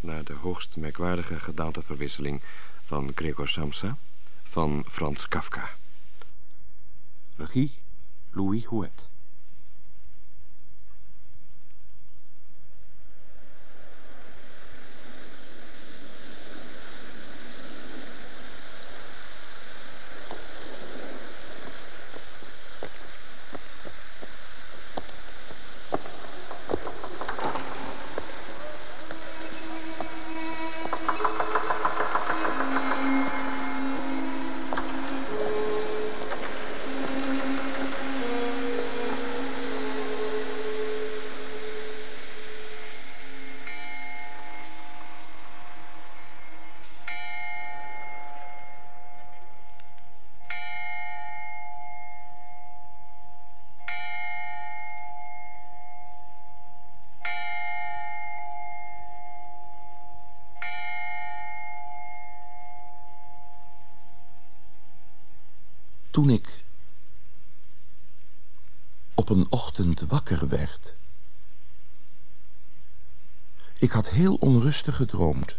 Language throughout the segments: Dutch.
naar de hoogst merkwaardige gedaanteverwisseling van Gregor Samsa van Frans Kafka. Regie Louis Houet. Gedroomd.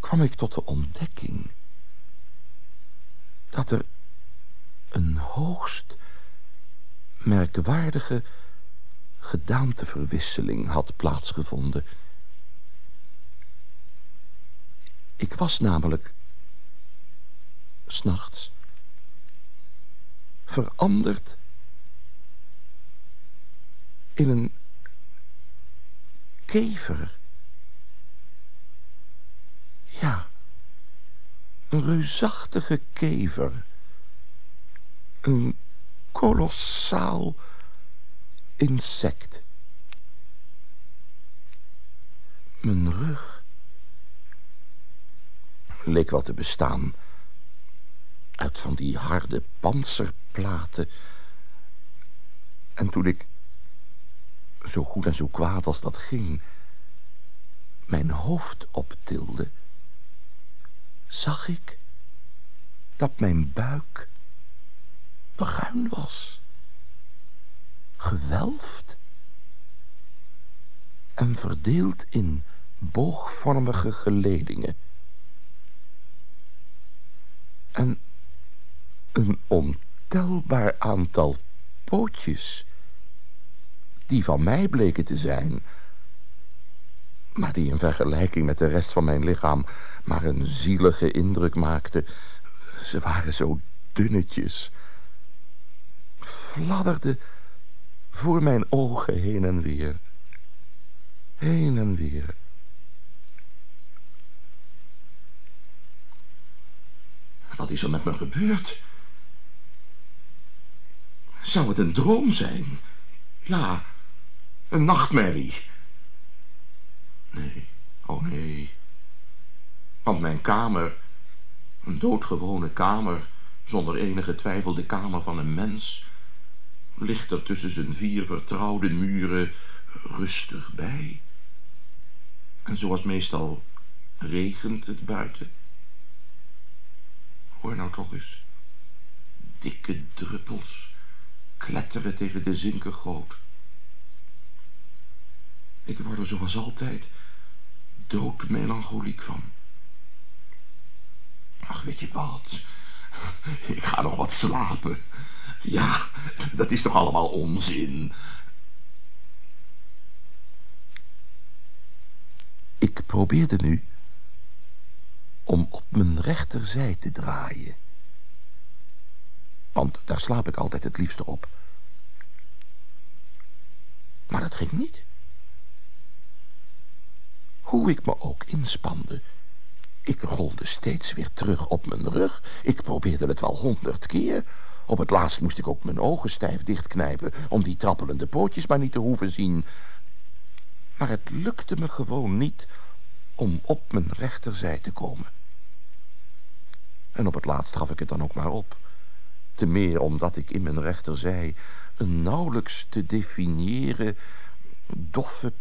Kwam ik tot de ontdekking dat er een hoogst merkwaardige gedaanteverwisseling had plaatsgevonden. Ik was namelijk s'nachts, veranderd in een kever. Ja, een reusachtige kever. Een kolossaal insect. Mijn rug leek wel te bestaan uit van die harde panzerplaten. En toen ik, zo goed en zo kwaad als dat ging, mijn hoofd optilde, zag ik dat mijn buik bruin was, gewelfd en verdeeld in boogvormige geledingen. En een ontelbaar aantal pootjes... die van mij bleken te zijn... maar die in vergelijking met de rest van mijn lichaam... maar een zielige indruk maakten. Ze waren zo dunnetjes... fladderden voor mijn ogen heen en weer... heen en weer... Wat is er met me gebeurd? Zou het een droom zijn? Ja, een nachtmerrie. Nee, oh nee. Want mijn kamer, een doodgewone kamer, zonder enige twijfel de kamer van een mens, ligt er tussen zijn vier vertrouwde muren rustig bij. En zoals meestal regent het buiten. Hoor nou toch eens. Dikke druppels kletteren tegen de zinkengoot. Ik word er zoals altijd doodmelancholiek van. Ach, weet je wat? Ik ga nog wat slapen. Ja, dat is toch allemaal onzin. Ik probeerde nu om op mijn rechterzij te draaien want daar slaap ik altijd het liefste op. Maar dat ging niet. Hoe ik me ook inspande, ik rolde steeds weer terug op mijn rug. Ik probeerde het wel honderd keer. Op het laatst moest ik ook mijn ogen stijf dichtknijpen... om die trappelende pootjes maar niet te hoeven zien. Maar het lukte me gewoon niet om op mijn rechterzij te komen. En op het laatst gaf ik het dan ook maar op... Te meer omdat ik in mijn rechterzij een nauwelijks te definiëren doffe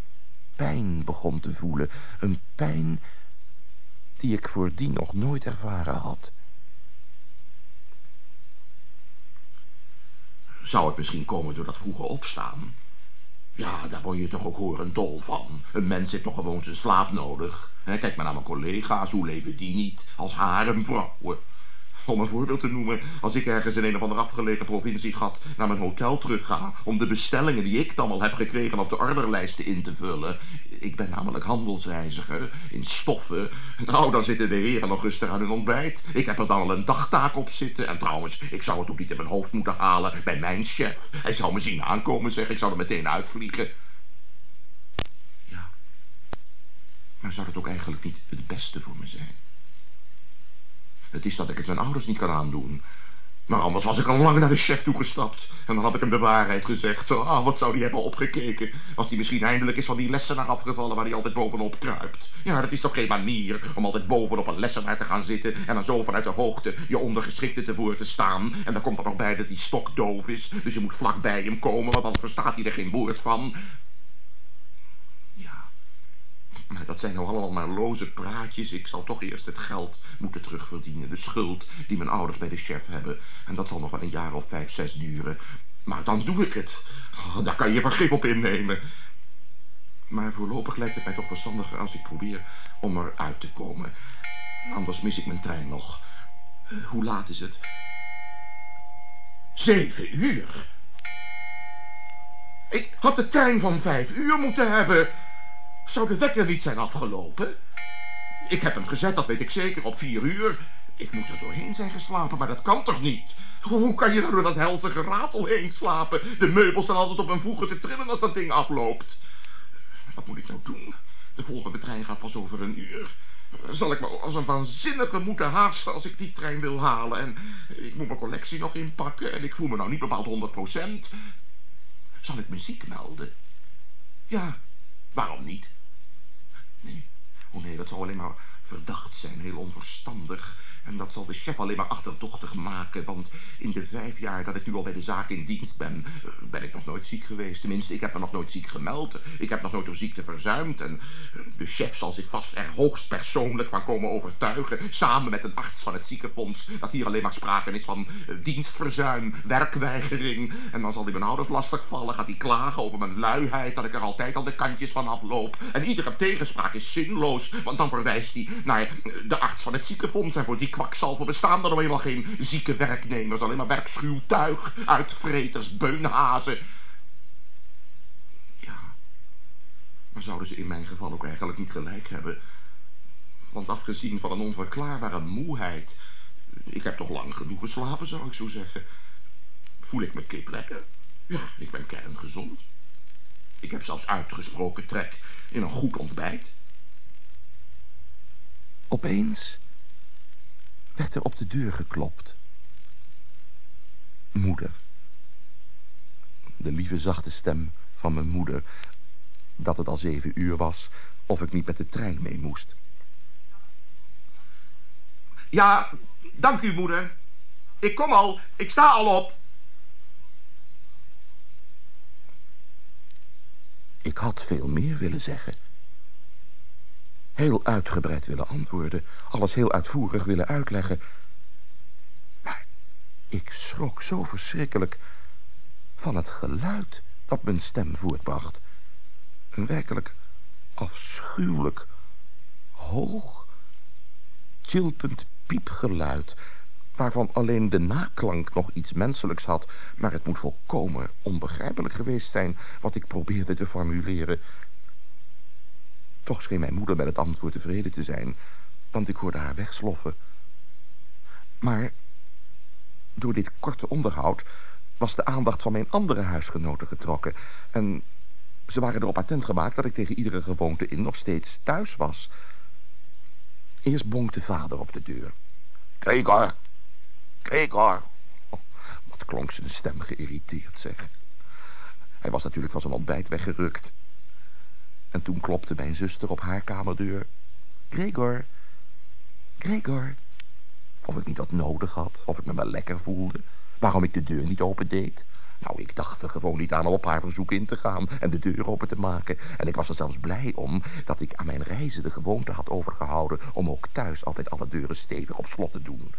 pijn begon te voelen. Een pijn die ik voordien nog nooit ervaren had. Zou het misschien komen door dat vroege opstaan? Ja, daar word je toch ook horen dol van. Een mens heeft toch gewoon zijn slaap nodig. Kijk maar naar mijn collega's, hoe leven die niet? Als haremvrouwen. Om een voorbeeld te noemen, als ik ergens in een of andere afgelegen provinciegat naar mijn hotel terugga om de bestellingen die ik dan al heb gekregen op de orderlijsten in te vullen. Ik ben namelijk handelsreiziger in stoffen. Nou, dan zitten de heren nog rustig aan hun ontbijt. Ik heb er dan al een dagtaak op zitten. En trouwens, ik zou het ook niet in mijn hoofd moeten halen bij mijn chef. Hij zou me zien aankomen, zeg. Ik zou er meteen uitvliegen. Ja. Maar zou dat ook eigenlijk niet het beste voor me zijn? Het is dat ik het mijn ouders niet kan aandoen. Maar anders was ik al lang naar de chef toegestapt. En dan had ik hem de waarheid gezegd. Ah, wat zou die hebben opgekeken? Was die misschien eindelijk eens van die lessenaar afgevallen waar hij altijd bovenop kruipt? Ja, dat is toch geen manier om altijd bovenop een lessenaar te gaan zitten... en dan zo vanuit de hoogte je ondergeschikte te woord te staan. En dan komt er nog bij dat die stok doof is. Dus je moet vlak bij hem komen, want anders verstaat hij er geen woord van. Maar dat zijn nou allemaal maar loze praatjes. Ik zal toch eerst het geld moeten terugverdienen. De schuld die mijn ouders bij de chef hebben. En dat zal nog wel een jaar of vijf, zes duren. Maar dan doe ik het. Oh, daar kan je vergif op innemen. Maar voorlopig lijkt het mij toch verstandiger als ik probeer om eruit te komen. Anders mis ik mijn trein nog. Uh, hoe laat is het? Zeven uur. Ik had de trein van vijf uur moeten hebben. Zou de wekker niet zijn afgelopen? Ik heb hem gezet, dat weet ik zeker, op vier uur. Ik moet er doorheen zijn geslapen, maar dat kan toch niet? Hoe kan je nou door dat helse geratel heen slapen? De meubels staan altijd op een voegen te trillen als dat ding afloopt. Wat moet ik nou doen? De volgende trein gaat pas over een uur. Zal ik me als een waanzinnige moeten haasten als ik die trein wil halen? En ik moet mijn collectie nog inpakken en ik voel me nou niet bepaald 100%. Zal ik me ziek melden? Ja, waarom niet? Nee, oh nee, dat zou alleen maar verdacht zijn, heel onverstandig. En dat zal de chef alleen maar achterdochtig maken, want in de vijf jaar dat ik nu al bij de zaak in dienst ben, eh, ben ik nog nooit ziek geweest. Tenminste, ik heb me nog nooit ziek gemeld. Ik heb nog nooit door ziekte verzuimd. En eh, de chef zal zich vast er hoogst persoonlijk van komen overtuigen, samen met een arts van het ziekenfonds, dat hier alleen maar sprake is van eh, dienstverzuim, werkweigering. En dan zal hij mijn ouders lastigvallen, gaat hij klagen over mijn luiheid, dat ik er altijd al de kantjes van afloop. En iedere tegenspraak is zinloos, want dan verwijst hij naar de arts van het ziekenfonds en voor die kwakzalver bestaan er nou eenmaal geen zieke werknemers. Alleen maar werkschuw tuig, uitvreters, beunhazen. Ja, maar zouden ze in mijn geval ook eigenlijk niet gelijk hebben? Want afgezien van een onverklaarbare moeheid... Ik heb toch lang genoeg geslapen, zou ik zo zeggen. Voel ik me kip lekker? Ja, ik ben kerngezond. Ik heb zelfs uitgesproken trek in een goed ontbijt. Opeens werd er op de deur geklopt. Moeder. De lieve zachte stem van mijn moeder. Dat het al zeven uur was, of ik niet met de trein mee moest. Ja, dank u, moeder. Ik kom al, ik sta al op. Ik had veel meer willen zeggen heel uitgebreid willen antwoorden, alles heel uitvoerig willen uitleggen. Maar ik schrok zo verschrikkelijk van het geluid dat mijn stem voortbracht. Een werkelijk afschuwelijk, hoog, chilpend piepgeluid, waarvan alleen de naklank nog iets menselijks had, maar het moet volkomen onbegrijpelijk geweest zijn wat ik probeerde te formuleren. Toch scheen mijn moeder met het antwoord tevreden te zijn, want ik hoorde haar wegsloffen. Maar door dit korte onderhoud was de aandacht van mijn andere huisgenoten getrokken. En ze waren erop attent gemaakt dat ik tegen iedere gewoonte in nog steeds thuis was. Eerst bonkte vader op de deur. Gregor, Gregor. Oh, wat klonk zijn stem geïrriteerd, zeg. Hij was natuurlijk van zijn ontbijt weggerukt en toen klopte mijn zuster op haar kamerdeur. Gregor, Gregor. Of ik niet wat nodig had, of ik me wel lekker voelde. Waarom ik de deur niet opendeed. Nou, ik dacht er gewoon niet aan om op haar verzoek in te gaan en de deur open te maken. En ik was er zelfs blij om dat ik aan mijn reizen de gewoonte had overgehouden om ook thuis altijd alle deuren stevig op slot te doen.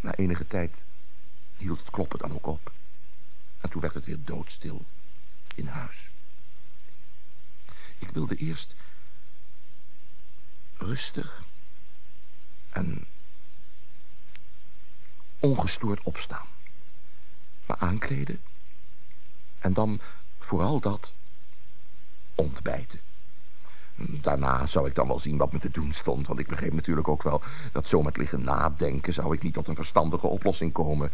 Na enige tijd hield het kloppen dan ook op. En toen werd het weer doodstil. in huis. Ik wilde eerst rustig en ongestoord opstaan. Me aankleden en dan vooral dat ontbijten. Daarna zou ik dan wel zien wat me te doen stond, want ik begreep natuurlijk ook wel dat zo met liggen nadenken zou ik niet tot een verstandige oplossing komen.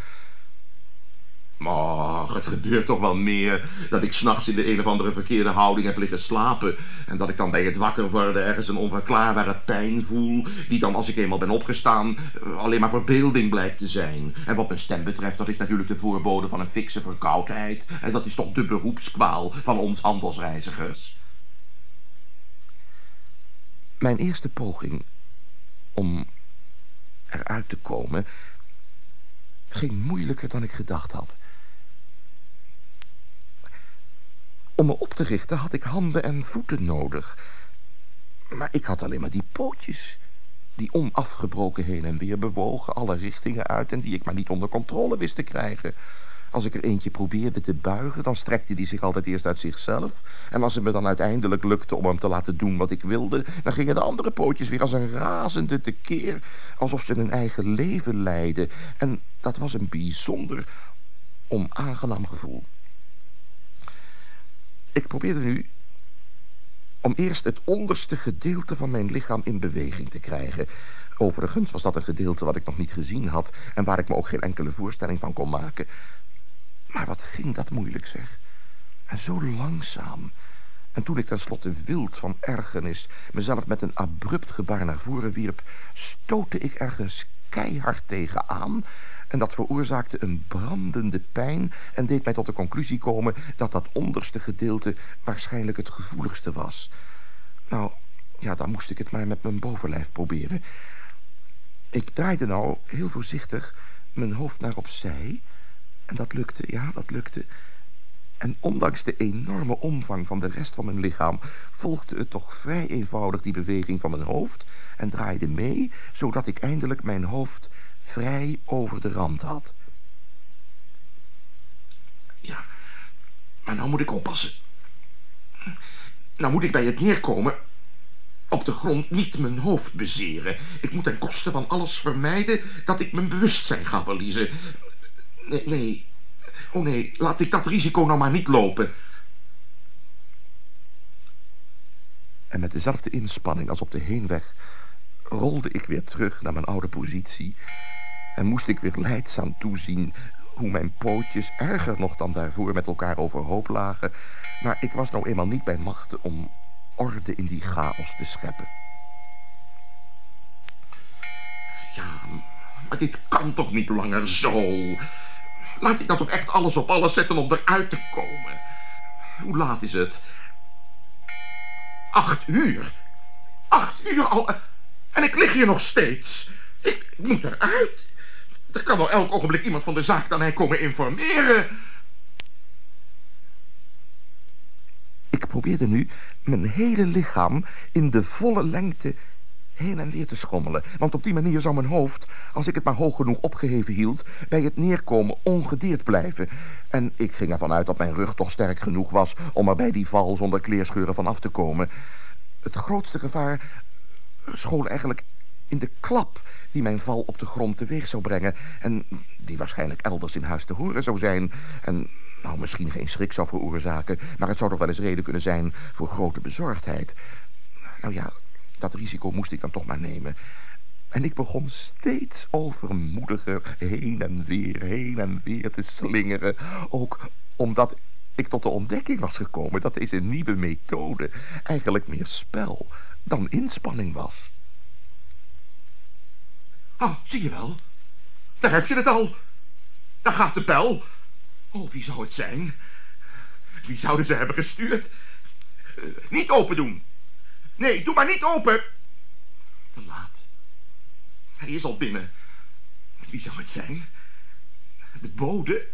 Maar het gebeurt toch wel meer dat ik s'nachts in de een of andere verkeerde houding heb liggen slapen. En dat ik dan bij het wakker worden ergens een onverklaarbare pijn voel. Die dan als ik eenmaal ben opgestaan alleen maar verbeelding blijkt te zijn. En wat mijn stem betreft, dat is natuurlijk de voorbode van een fikse verkoudheid. En dat is toch de beroepskwaal van ons handelsreizigers. Mijn eerste poging om eruit te komen ging moeilijker dan ik gedacht had. Om me op te richten had ik handen en voeten nodig. Maar ik had alleen maar die pootjes. Die onafgebroken heen en weer bewogen, alle richtingen uit... en die ik maar niet onder controle wist te krijgen. Als ik er eentje probeerde te buigen, dan strekte die zich altijd eerst uit zichzelf. En als het me dan uiteindelijk lukte om hem te laten doen wat ik wilde... dan gingen de andere pootjes weer als een razende tekeer... alsof ze een eigen leven leidden. En dat was een bijzonder onaangenaam gevoel. Ik probeerde nu om eerst het onderste gedeelte van mijn lichaam in beweging te krijgen. Overigens was dat een gedeelte wat ik nog niet gezien had... en waar ik me ook geen enkele voorstelling van kon maken. Maar wat ging dat moeilijk, zeg. En zo langzaam. En toen ik tenslotte wild van ergernis... mezelf met een abrupt gebaar naar voren wierp... stootte ik ergens keihard tegenaan... en dat veroorzaakte een brandende pijn... en deed mij tot de conclusie komen... dat dat onderste gedeelte waarschijnlijk het gevoeligste was. Nou, ja, dan moest ik het maar met mijn bovenlijf proberen. Ik draaide nou heel voorzichtig mijn hoofd naar opzij... en dat lukte, ja, dat lukte... En ondanks de enorme omvang van de rest van mijn lichaam... volgde het toch vrij eenvoudig die beweging van mijn hoofd... en draaide mee, zodat ik eindelijk mijn hoofd vrij over de rand had. Ja, maar nou moet ik oppassen. Nou moet ik bij het neerkomen op de grond niet mijn hoofd bezeren. Ik moet ten koste van alles vermijden dat ik mijn bewustzijn ga verliezen. Nee, nee, Oh nee, laat ik dat risico nou maar niet lopen. En met dezelfde inspanning als op de heenweg... rolde ik weer terug naar mijn oude positie... en moest ik weer leidzaam toezien... hoe mijn pootjes erger nog dan daarvoor met elkaar overhoop lagen... maar ik was nou eenmaal niet bij machten om orde in die chaos te scheppen. Ja, maar dit kan toch niet langer zo... Laat ik dan toch echt alles op alles zetten om eruit te komen. Hoe laat is het? Acht uur. Acht uur al. En ik lig hier nog steeds. Ik moet eruit. Er kan wel elk ogenblik iemand van de zaak naar mij komen informeren. Ik probeerde nu mijn hele lichaam in de volle lengte heen en weer te schommelen. Want op die manier zou mijn hoofd, als ik het maar hoog genoeg opgeheven hield... bij het neerkomen ongedeerd blijven. En ik ging ervan uit dat mijn rug toch sterk genoeg was... om er bij die val zonder kleerscheuren van af te komen. Het grootste gevaar school eigenlijk in de klap die mijn val op de grond teweeg zou brengen... en die waarschijnlijk elders in huis te horen zou zijn... en nou, misschien geen schrik zou veroorzaken... maar het zou toch wel eens reden kunnen zijn voor grote bezorgdheid. Nou ja, dat risico moest ik dan toch maar nemen. En ik begon steeds overmoediger heen en weer, heen en weer te slingeren. Ook omdat ik tot de ontdekking was gekomen dat deze nieuwe methode eigenlijk meer spel dan inspanning was. Ah, zie je wel? Daar heb je het al. Daar gaat de bel. Oh, wie zou het zijn? Wie zouden ze hebben gestuurd? Uh, niet open doen. Nee, doe maar niet open. Te laat. Hij is al binnen. Wie zou het zijn? De bode?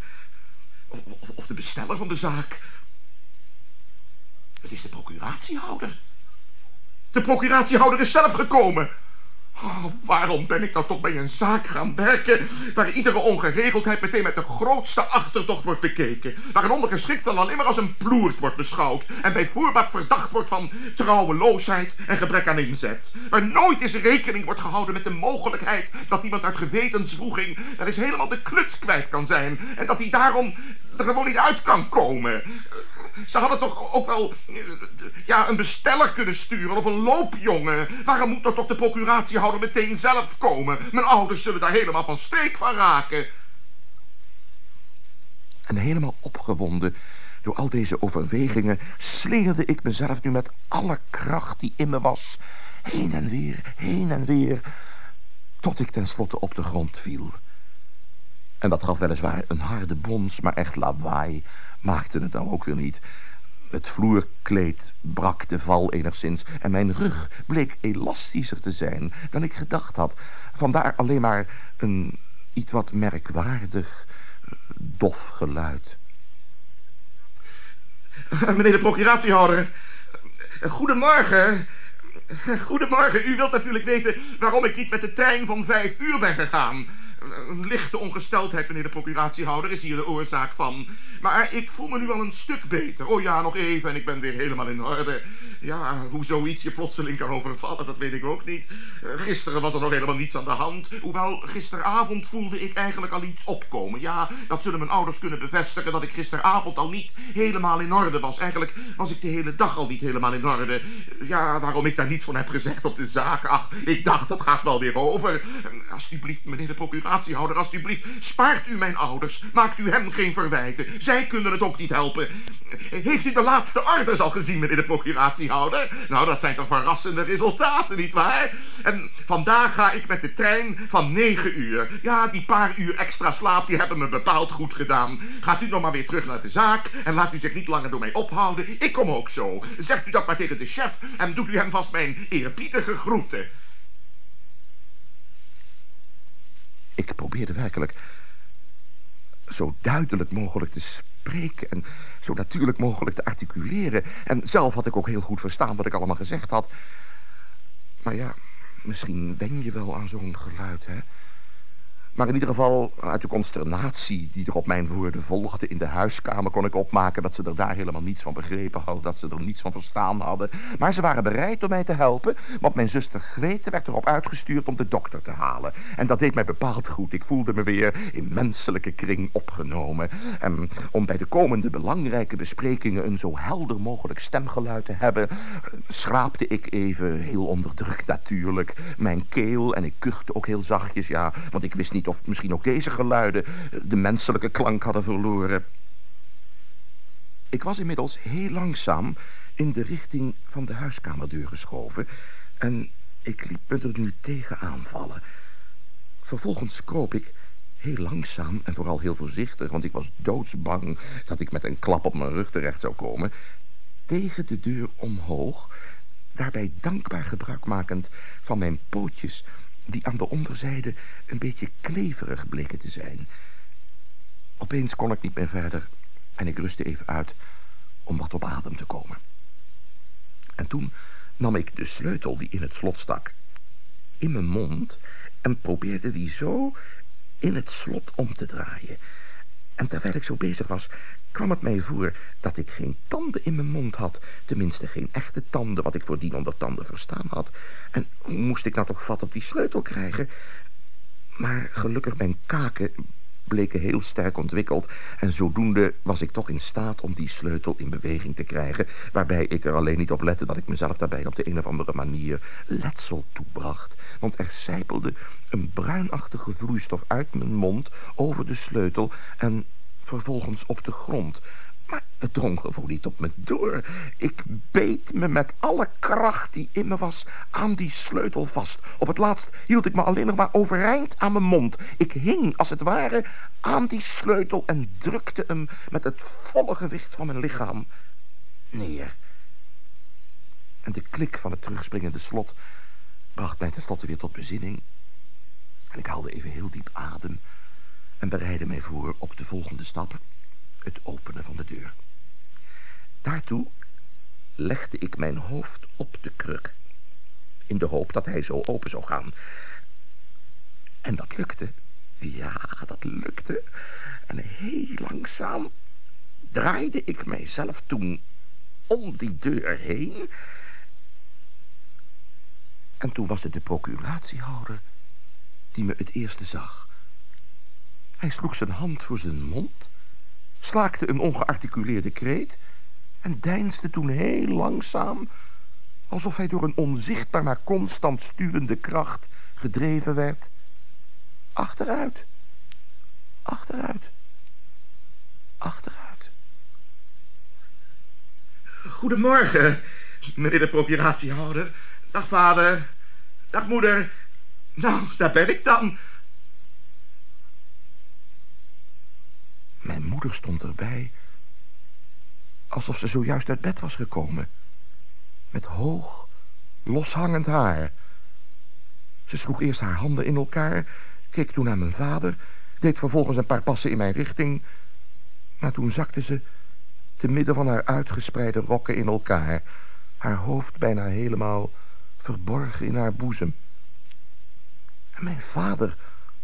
Of, de besteller van de zaak? Het is de procuratiehouder. De procuratiehouder is zelf gekomen. Oh, waarom ben ik nou toch bij een zaak gaan werken... waar iedere ongeregeldheid meteen met de grootste achterdocht wordt bekeken... waar een ondergeschikt dan alleen maar als een ploert wordt beschouwd... en bij voorbaat verdacht wordt van trouweloosheid en gebrek aan inzet... waar nooit eens rekening wordt gehouden met de mogelijkheid... dat iemand uit gewetensvoeging wel eens helemaal de kluts kwijt kan zijn... en dat hij daarom er gewoon niet uit kan komen... Ze hadden toch ook wel ja, een besteller kunnen sturen of een loopjongen. Waarom moet dan toch de procuratiehouder meteen zelf komen? Mijn ouders zullen daar helemaal van streek van raken. En helemaal opgewonden door al deze overwegingen... slingerde ik mezelf nu met alle kracht die in me was... heen en weer, heen en weer... tot ik tenslotte op de grond viel... En dat gaf weliswaar een harde bons, maar echt lawaai maakte het dan ook weer niet. Het vloerkleed brak de val enigszins en mijn rug bleek elastischer te zijn dan ik gedacht had. Vandaar alleen maar een iets wat merkwaardig, dof geluid. Meneer de procuratiehouder, goedemorgen. Goedemorgen, u wilt natuurlijk weten waarom ik niet met de trein van vijf uur ben gegaan. Een lichte ongesteldheid, meneer de procuratiehouder, is hier de oorzaak van. Maar ik voel me nu al een stuk beter. Oh ja, nog even en ik ben weer helemaal in orde. Ja, hoe zoiets je plotseling kan overvallen, dat weet ik ook niet. Uh, gisteren was er nog helemaal niets aan de hand. Hoewel, gisteravond voelde ik eigenlijk al iets opkomen. Ja, dat zullen mijn ouders kunnen bevestigen dat ik gisteravond al niet helemaal in orde was. Eigenlijk was ik de hele dag al niet helemaal in orde. Ja, waarom ik daar niets van heb gezegd op de zaak. Ach, ik dacht, dat gaat wel weer over. Alsjeblieft, meneer de procuratiehouder, alsjeblieft, spaart u mijn ouders. Maakt u hem geen verwijten. Zij kunnen het ook niet helpen. Heeft u de laatste orders al gezien, meneer de procuratiehouder? Nou, dat zijn toch verrassende resultaten, nietwaar? En vandaag ga ik met de trein van 9 uur. Ja, die paar uur extra slaap, die hebben me bepaald goed gedaan. Gaat u nog maar weer terug naar de zaak en laat u zich niet langer door mij ophouden. Ik kom ook zo. Zegt u dat maar tegen de chef en doet u hem vast mijn eerbiedige groeten. Ik probeerde werkelijk zo duidelijk mogelijk te spreken en zo natuurlijk mogelijk te articuleren. En zelf had ik ook heel goed verstaan wat ik allemaal gezegd had. Maar ja, misschien wen je wel aan zo'n geluid, hè? Maar in ieder geval, uit de consternatie die er op mijn woorden volgde in de huiskamer... kon ik opmaken dat ze er daar helemaal niets van begrepen hadden... dat ze er niets van verstaan hadden. Maar ze waren bereid om mij te helpen... want mijn zuster Grete werd erop uitgestuurd om de dokter te halen. En dat deed mij bepaald goed. Ik voelde me weer in menselijke kring opgenomen. En om bij de komende belangrijke besprekingen... een zo helder mogelijk stemgeluid te hebben... schraapte ik even, heel onderdrukt natuurlijk, mijn keel... en ik kuchte ook heel zachtjes, ja, want ik wist niet of misschien ook deze geluiden de menselijke klank hadden verloren. Ik was inmiddels heel langzaam in de richting van de huiskamerdeur geschoven... en ik liep me er nu tegen aanvallen. Vervolgens kroop ik heel langzaam en vooral heel voorzichtig... want ik was doodsbang dat ik met een klap op mijn rug terecht zou komen... tegen de deur omhoog, daarbij dankbaar gebruikmakend van mijn pootjes die aan de onderzijde een beetje kleverig bleken te zijn. Opeens kon ik niet meer verder en ik rustte even uit om wat op adem te komen. En toen nam ik de sleutel die in het slot stak in mijn mond en probeerde die zo in het slot om te draaien. En terwijl ik zo bezig was, kwam het mij voor dat ik geen tanden in mijn mond had. Tenminste, geen echte tanden, wat ik voordien onder tanden verstaan had. En moest ik nou toch vat op die sleutel krijgen? Maar gelukkig mijn kaken bleken heel sterk ontwikkeld... en zodoende was ik toch in staat om die sleutel in beweging te krijgen... waarbij ik er alleen niet op lette dat ik mezelf daarbij op de een of andere manier letsel toebracht. Want er sijpelde een bruinachtige vloeistof uit mijn mond over de sleutel... en vervolgens op de grond. Maar het drong gewoon niet op me door. Ik beet me met alle kracht die in me was aan die sleutel vast. Op het laatst hield ik me alleen nog maar overeind aan mijn mond. Ik hing, als het ware, aan die sleutel en drukte hem met het volle gewicht van mijn lichaam neer. En de klik van het terugspringende slot bracht mij tenslotte weer tot bezinning. En ik haalde even heel diep adem en bereidde mij voor op de volgende stap, het openen van de deur. Daartoe legde ik mijn hoofd op de kruk. in de hoop dat hij zo open zou gaan. En dat lukte. Ja, dat lukte. En heel langzaam draaide ik mijzelf toen om die deur heen. En toen was het de procuratiehouder die me het eerste zag. Hij sloeg zijn hand voor zijn mond, slaakte een ongearticuleerde kreet en deinsde toen heel langzaam, alsof hij door een onzichtbaar maar constant stuwende kracht gedreven werd, achteruit, achteruit, achteruit. Goedemorgen, meneer de procuratiehouder. Dag vader, dag moeder. Nou, daar ben ik dan. Mijn stond erbij, alsof ze zojuist uit bed was gekomen. Met hoog, loshangend haar. Ze sloeg eerst haar handen in elkaar, keek toen naar mijn vader... deed vervolgens een paar passen in mijn richting... maar toen zakte ze te midden van haar uitgespreide rokken in elkaar... haar hoofd bijna helemaal verborgen in haar boezem. En mijn vader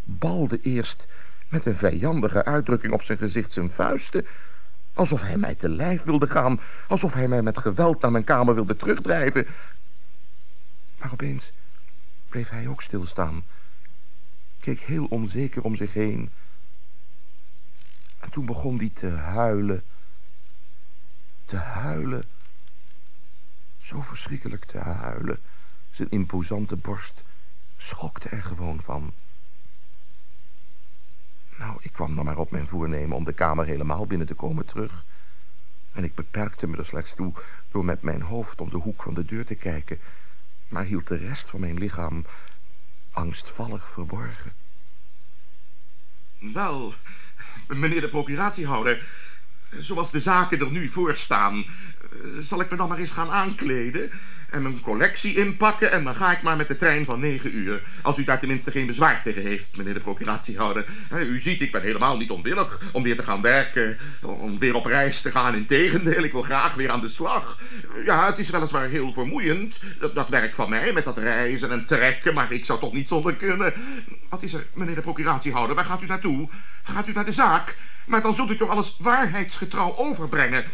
balde eerst met een vijandige uitdrukking op zijn gezicht zijn vuisten... alsof hij mij te lijf wilde gaan... alsof hij mij met geweld naar mijn kamer wilde terugdrijven. Maar opeens bleef hij ook stilstaan... keek heel onzeker om zich heen... En toen begon hij te huilen. Te huilen. Zo verschrikkelijk te huilen. Zijn imposante borst schokte er gewoon van. Nou, ik kwam dan maar op mijn voornemen om de kamer helemaal binnen te komen terug. En ik beperkte me er slechts toe door met mijn hoofd om de hoek van de deur te kijken, maar hield de rest van mijn lichaam angstvallig verborgen. Wel, meneer de procuratiehouder, zoals de zaken er nu voor staan, zal ik me dan maar eens gaan aankleden en mijn collectie inpakken en dan ga ik maar met de trein van negen uur. Als u daar tenminste geen bezwaar tegen heeft, meneer de procuratiehouder. U ziet, ik ben helemaal niet onwillig om weer te gaan werken, om weer op reis te gaan. Integendeel, ik wil graag weer aan de slag. Ja, het is weliswaar heel vermoeiend, dat werk van mij, met dat reizen en trekken, maar ik zou toch niet zonder kunnen. Wat is er, meneer de procuratiehouder, waar gaat u naartoe? Gaat u naar de zaak? Maar dan zult u toch alles waarheidsgetrouw overbrengen.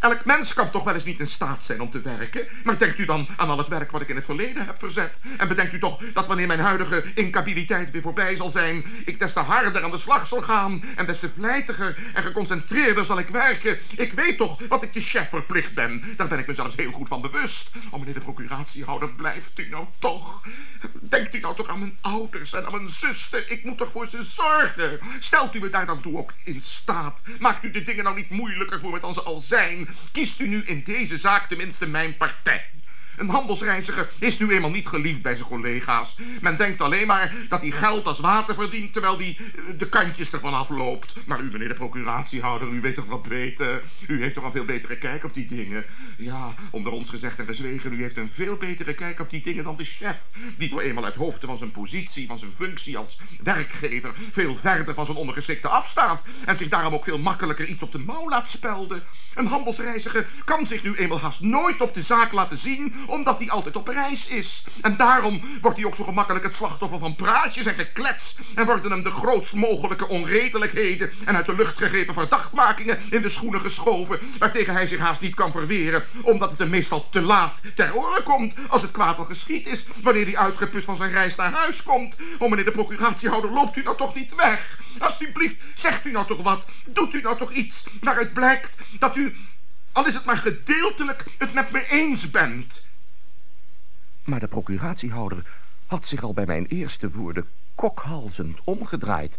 Elk mens kan toch wel eens niet in staat zijn om te werken. Maar denkt u dan aan al het werk wat ik in het verleden heb verzet? En bedenkt u toch dat wanneer mijn huidige incapabiliteit weer voorbij zal zijn... ik des te harder aan de slag zal gaan... en des te vlijtiger en geconcentreerder zal ik werken. Ik weet toch wat ik de chef verplicht ben. Daar ben ik me zelfs heel goed van bewust. Oh, meneer de procuratiehouder, blijft u nou toch? Denkt u nou toch aan mijn ouders en aan mijn zuster? Ik moet toch voor ze zorgen? Stelt u me daar dan toe ook in staat? Maakt u de dingen nou niet moeilijker voor me dan ze al zijn? Kiest u nu in deze zaak tenminste mijn partij. Een handelsreiziger is nu eenmaal niet geliefd bij zijn collega's. Men denkt alleen maar dat hij geld als water verdient... terwijl hij eh, de kantjes ervan afloopt. Maar u, meneer de procuratiehouder, u weet toch wat beter? U heeft toch een veel betere kijk op die dingen? Ja, onder ons gezegd en gezwegen... u heeft een veel betere kijk op die dingen dan de chef... die nou eenmaal uit hoofde van zijn positie, van zijn functie als werkgever... veel verder van zijn ondergeschikte afstaat... en zich daarom ook veel makkelijker iets op de mouw laat spelden. Een handelsreiziger kan zich nu eenmaal haast nooit op de zaak laten zien omdat hij altijd op reis is. En daarom wordt hij ook zo gemakkelijk het slachtoffer van praatjes en geklets. En worden hem de grootst mogelijke onredelijkheden en uit de lucht gegrepen verdachtmakingen in de schoenen geschoven. Waartegen hij zich haast niet kan verweren. Omdat het hem meestal te laat ter oren komt. Als het kwaad al geschied is. Wanneer hij uitgeput van zijn reis naar huis komt. Oh meneer de procuratiehouder, loopt u nou toch niet weg? Alsjeblieft, zegt u nou toch wat? Doet u nou toch iets waaruit blijkt dat u, al is het maar gedeeltelijk, het met me eens bent? Maar de procuratiehouder had zich al bij mijn eerste woorden kokhalzend omgedraaid.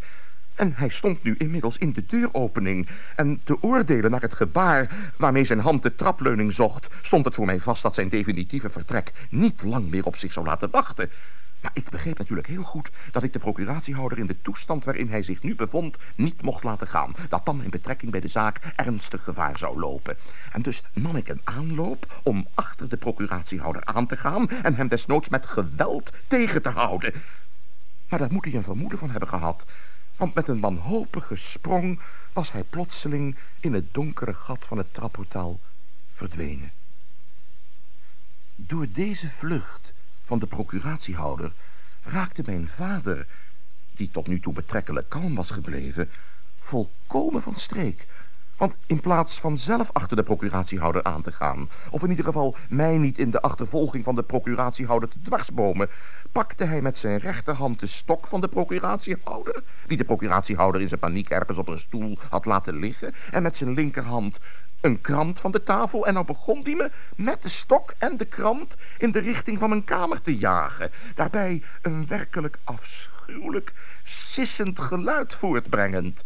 En hij stond nu inmiddels in de deuropening. En te oordelen naar het gebaar waarmee zijn hand de trapleuning zocht... stond het voor mij vast dat zijn definitieve vertrek niet lang meer op zich zou laten wachten. Maar ik begreep natuurlijk heel goed dat ik de procuratiehouder in de toestand waarin hij zich nu bevond niet mocht laten gaan. Dat dan mijn betrekking bij de zaak ernstig gevaar zou lopen. En dus nam ik een aanloop om achter de procuratiehouder aan te gaan en hem desnoods met geweld tegen te houden. Maar daar moet hij een vermoeden van hebben gehad. Want met een wanhopige sprong was hij plotseling in het donkere gat van het trapportaal verdwenen. Door deze vlucht van de procuratiehouder raakte mijn vader, die tot nu toe betrekkelijk kalm was gebleven, volkomen van streek. Want in plaats van zelf achter de procuratiehouder aan te gaan... of in ieder geval mij niet in de achtervolging van de procuratiehouder te dwarsbomen... pakte hij met zijn rechterhand de stok van de procuratiehouder... die de procuratiehouder in zijn paniek ergens op een stoel had laten liggen... en met zijn linkerhand een krant van de tafel... en dan begon hij me met de stok en de krant in de richting van mijn kamer te jagen. Daarbij een werkelijk afschuwelijk sissend geluid voortbrengend...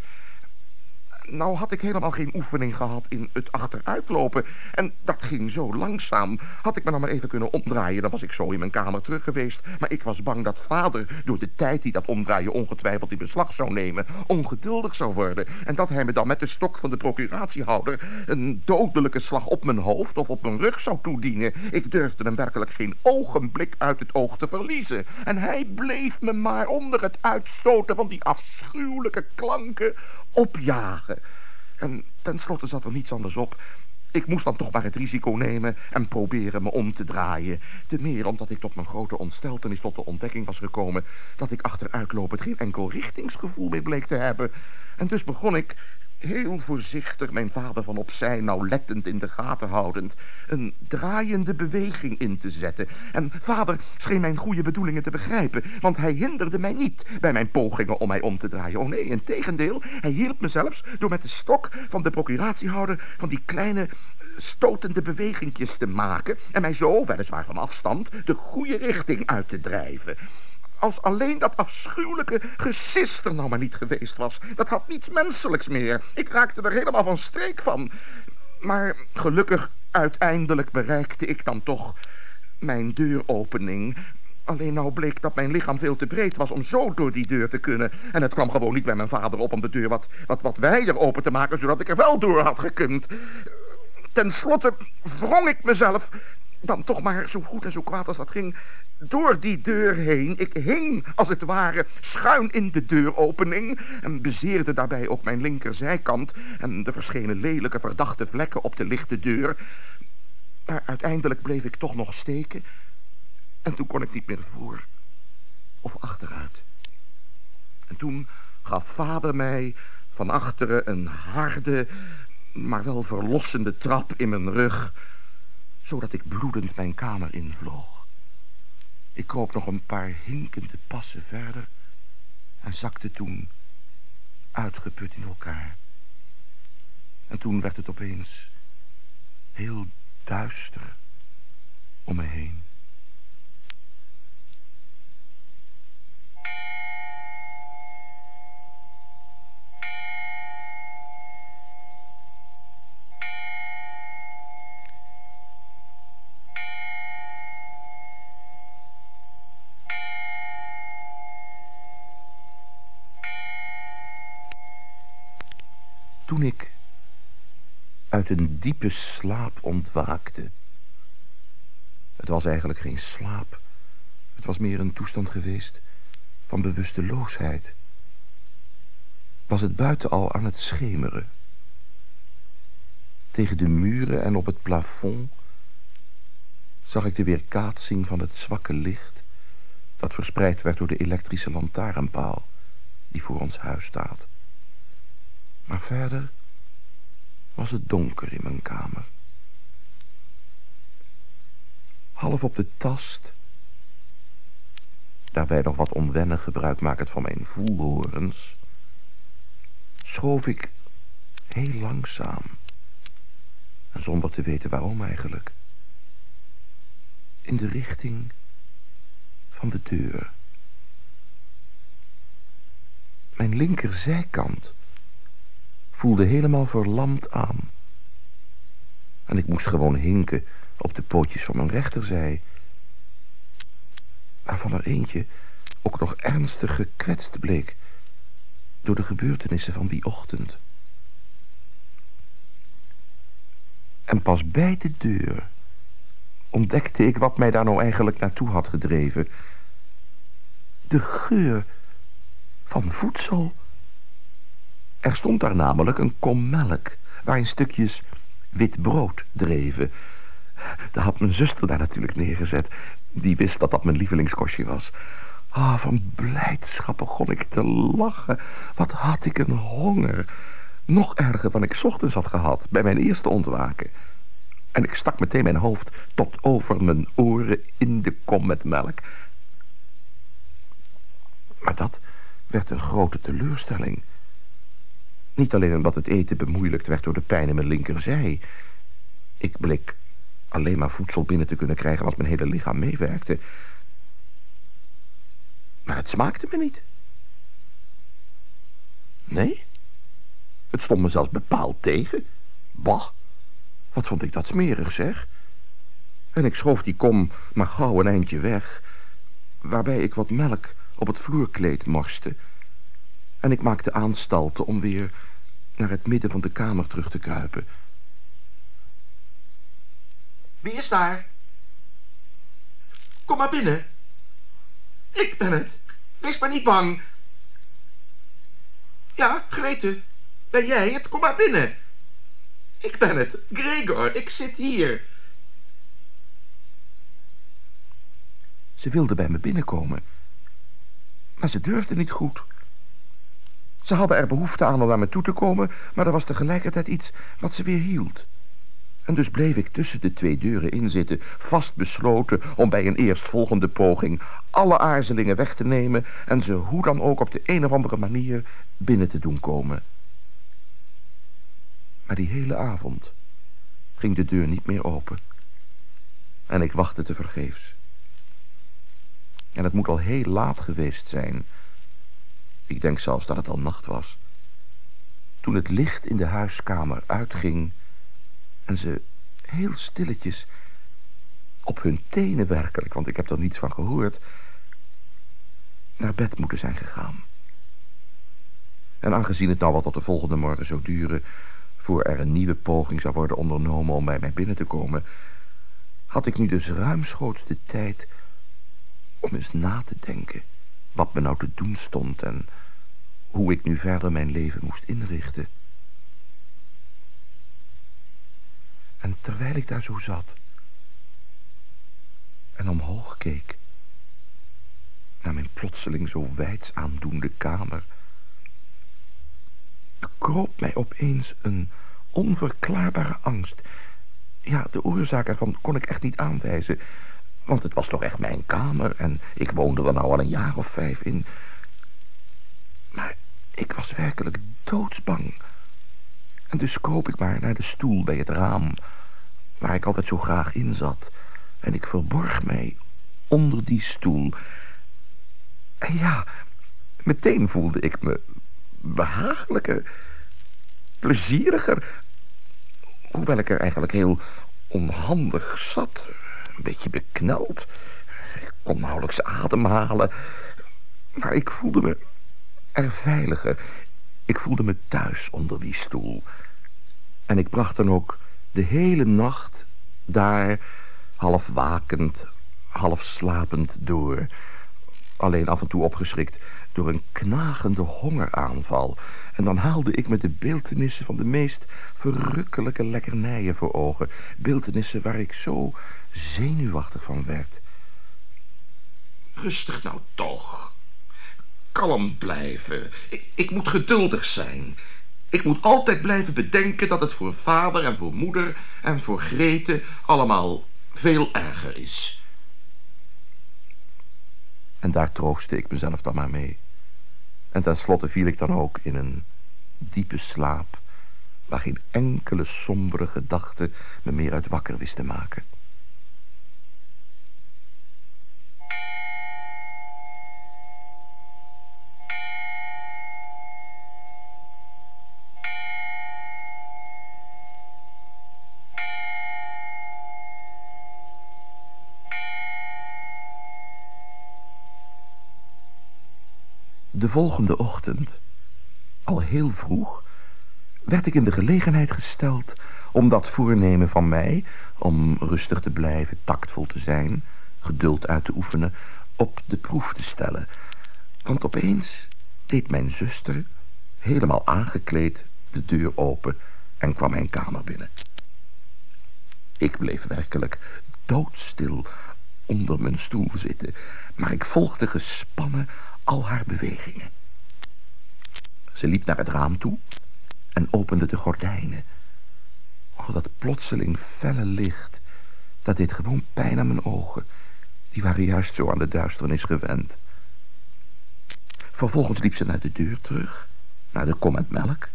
Nou had ik helemaal geen oefening gehad in het achteruitlopen. En dat ging zo langzaam. Had ik me dan maar even kunnen omdraaien, dan was ik zo in mijn kamer terug geweest. Maar ik was bang dat vader, door de tijd die dat omdraaien ongetwijfeld in beslag zou nemen, ongeduldig zou worden. En dat hij me dan met de stok van de procuratiehouder een dodelijke slag op mijn hoofd of op mijn rug zou toedienen. Ik durfde hem werkelijk geen ogenblik uit het oog te verliezen. En hij bleef me maar onder het uitstoten van die afschuwelijke klanken opjagen. En tenslotte zat er niets anders op. Ik moest dan toch maar het risico nemen en proberen me om te draaien. Te meer omdat ik tot mijn grote ontsteltenis tot de ontdekking was gekomen... dat ik achteruitlopend geen enkel richtingsgevoel meer bleek te hebben. En dus begon ik heel voorzichtig mijn vader van opzij nauwlettend in de gaten houdend, een draaiende beweging in te zetten. En vader scheen mijn goede bedoelingen te begrijpen, want hij hinderde mij niet bij mijn pogingen om mij om te draaien. Oh nee, in tegendeel, hij hielp me zelfs door met de stok van de procuratiehouder van die kleine stotende bewegingjes te maken en mij zo, weliswaar van afstand, de goede richting uit te drijven. Als alleen dat afschuwelijke gesister nou maar niet geweest was. Dat had niets menselijks meer. Ik raakte er helemaal van streek van. Maar gelukkig uiteindelijk bereikte ik dan toch mijn deuropening. Alleen nou bleek dat mijn lichaam veel te breed was om zo door die deur te kunnen. En het kwam gewoon niet bij mijn vader op om de deur wat, wat, wat wijder open te maken... zodat ik er wel door had gekund. Ten slotte wrong ik mezelf dan toch maar zo goed en zo kwaad als dat ging, door die deur heen. Ik hing, als het ware, schuin in de deuropening en bezeerde daarbij ook mijn linkerzijkant en de verschenen lelijke verdachte vlekken op de lichte deur. Maar uiteindelijk bleef ik toch nog steken en toen kon ik niet meer voor of achteruit. En toen gaf vader mij van achteren een harde, maar wel verlossende trap in mijn rug zodat ik bloedend mijn kamer invloog. Ik kroop nog een paar hinkende passen verder en zakte toen uitgeput in elkaar. En toen werd het opeens heel duister om me heen. Toen ik uit een diepe slaap ontwaakte. Het was eigenlijk geen slaap. Het was meer een toestand geweest van bewusteloosheid. Was het buiten al aan het schemeren. Tegen de muren en op het plafond zag ik de weerkaatsing van het zwakke licht... dat verspreid werd door de elektrische lantaarnpaal die voor ons huis staat. Maar verder was het donker in mijn kamer. Half op de tast, daarbij nog wat onwennig gebruik makend van mijn voelhorens, schoof ik heel langzaam, en zonder te weten waarom eigenlijk, in de richting van de deur. Mijn linkerzijkant voelde helemaal verlamd aan. En ik moest gewoon hinken op de pootjes van mijn rechterzij. Waarvan er eentje ook nog ernstig gekwetst bleek... door de gebeurtenissen van die ochtend. En pas bij de deur ontdekte ik wat mij daar nou eigenlijk naartoe had gedreven. De geur van voedsel er stond daar namelijk een kom melk... waarin stukjes wit brood dreven. Daar had mijn zuster daar natuurlijk neergezet. Die wist dat dat mijn lievelingskostje was. Ah, van blijdschap begon ik te lachen. Wat had ik een honger. Nog erger dan ik ochtends had gehad bij mijn eerste ontwaken. En ik stak meteen mijn hoofd tot over mijn oren in de kom met melk. Maar dat werd een grote teleurstelling. Niet alleen omdat het eten bemoeilijkt werd door de pijn in mijn linkerzij. Ik bleek alleen maar voedsel binnen te kunnen krijgen als mijn hele lichaam meewerkte. Maar het smaakte me niet. Nee, het stond me zelfs bepaald tegen. Bah, wat vond ik dat smerig, zeg. En ik schoof die kom maar gauw een eindje weg... waarbij ik wat melk op het vloerkleed morste. En ik maakte aanstalten om weer naar het midden van de kamer terug te kruipen. Wie is daar? Kom maar binnen. Ik ben het. Wees maar niet bang. Ja, Grete, ben jij het? Kom maar binnen. Ik ben het, Gregor. Ik zit hier. Ze wilde bij me binnenkomen. Maar ze durfde niet goed. Ze hadden er behoefte aan om naar me toe te komen... maar er was tegelijkertijd iets wat ze weer hield. En dus bleef ik tussen de twee deuren inzitten... vastbesloten om bij een eerstvolgende poging... alle aarzelingen weg te nemen... en ze hoe dan ook op de een of andere manier binnen te doen komen. Maar die hele avond ging de deur niet meer open. En ik wachtte te vergeefs. En het moet al heel laat geweest zijn. Ik denk zelfs dat het al nacht was. Toen het licht in de huiskamer uitging... en ze heel stilletjes op hun tenen werkelijk... want ik heb er niets van gehoord... naar bed moeten zijn gegaan. En aangezien het nou wat tot de volgende morgen zou duren... voor er een nieuwe poging zou worden ondernomen om bij mij binnen te komen... had ik nu dus ruimschoots de tijd om eens na te denken wat me nou te doen stond en hoe ik nu verder mijn leven moest inrichten. En terwijl ik daar zo zat en omhoog keek naar mijn plotseling zo wijds aandoende kamer, kroop mij opeens een onverklaarbare angst. Ja, de oorzaak ervan kon ik echt niet aanwijzen, want het was toch echt mijn kamer en ik woonde er nou al een jaar of vijf in. Maar ik was werkelijk doodsbang. En dus kroop ik maar naar de stoel bij het raam... waar ik altijd zo graag in zat. En ik verborg mij onder die stoel. En ja, meteen voelde ik me behagelijker, plezieriger... hoewel ik er eigenlijk heel onhandig zat een beetje bekneld. Ik kon nauwelijks ademhalen. Maar ik voelde me er veiliger. Ik voelde me thuis onder die stoel. En ik bracht dan ook de hele nacht daar, half wakend, half slapend door. Alleen af en toe opgeschrikt door een knagende hongeraanval. En dan haalde ik me de beeltenissen van de meest verrukkelijke lekkernijen voor ogen. Beeltenissen waar ik zo zenuwachtig van werd. Rustig nou toch. Kalm blijven. Ik, ik moet geduldig zijn. Ik moet altijd blijven bedenken dat het voor vader en voor moeder en voor Grete allemaal veel erger is. En daar troostte ik mezelf dan maar mee. En tenslotte viel ik dan ook in een diepe slaap... waar geen enkele sombere gedachte me meer uit wakker wist te maken. De volgende ochtend, al heel vroeg, werd ik in de gelegenheid gesteld om dat voornemen van mij, om rustig te blijven, tactvol te zijn, geduld uit te oefenen, op de proef te stellen. Want opeens deed mijn zuster, helemaal aangekleed, de deur open en kwam mijn kamer binnen. Ik bleef werkelijk doodstil onder mijn stoel zitten, maar ik volgde gespannen al haar bewegingen. Ze liep naar het raam toe en opende de gordijnen. Oh, dat plotseling felle licht, dat deed gewoon pijn aan mijn ogen. Die waren juist zo aan de duisternis gewend. Vervolgens liep ze naar de deur terug, naar de kom met melk.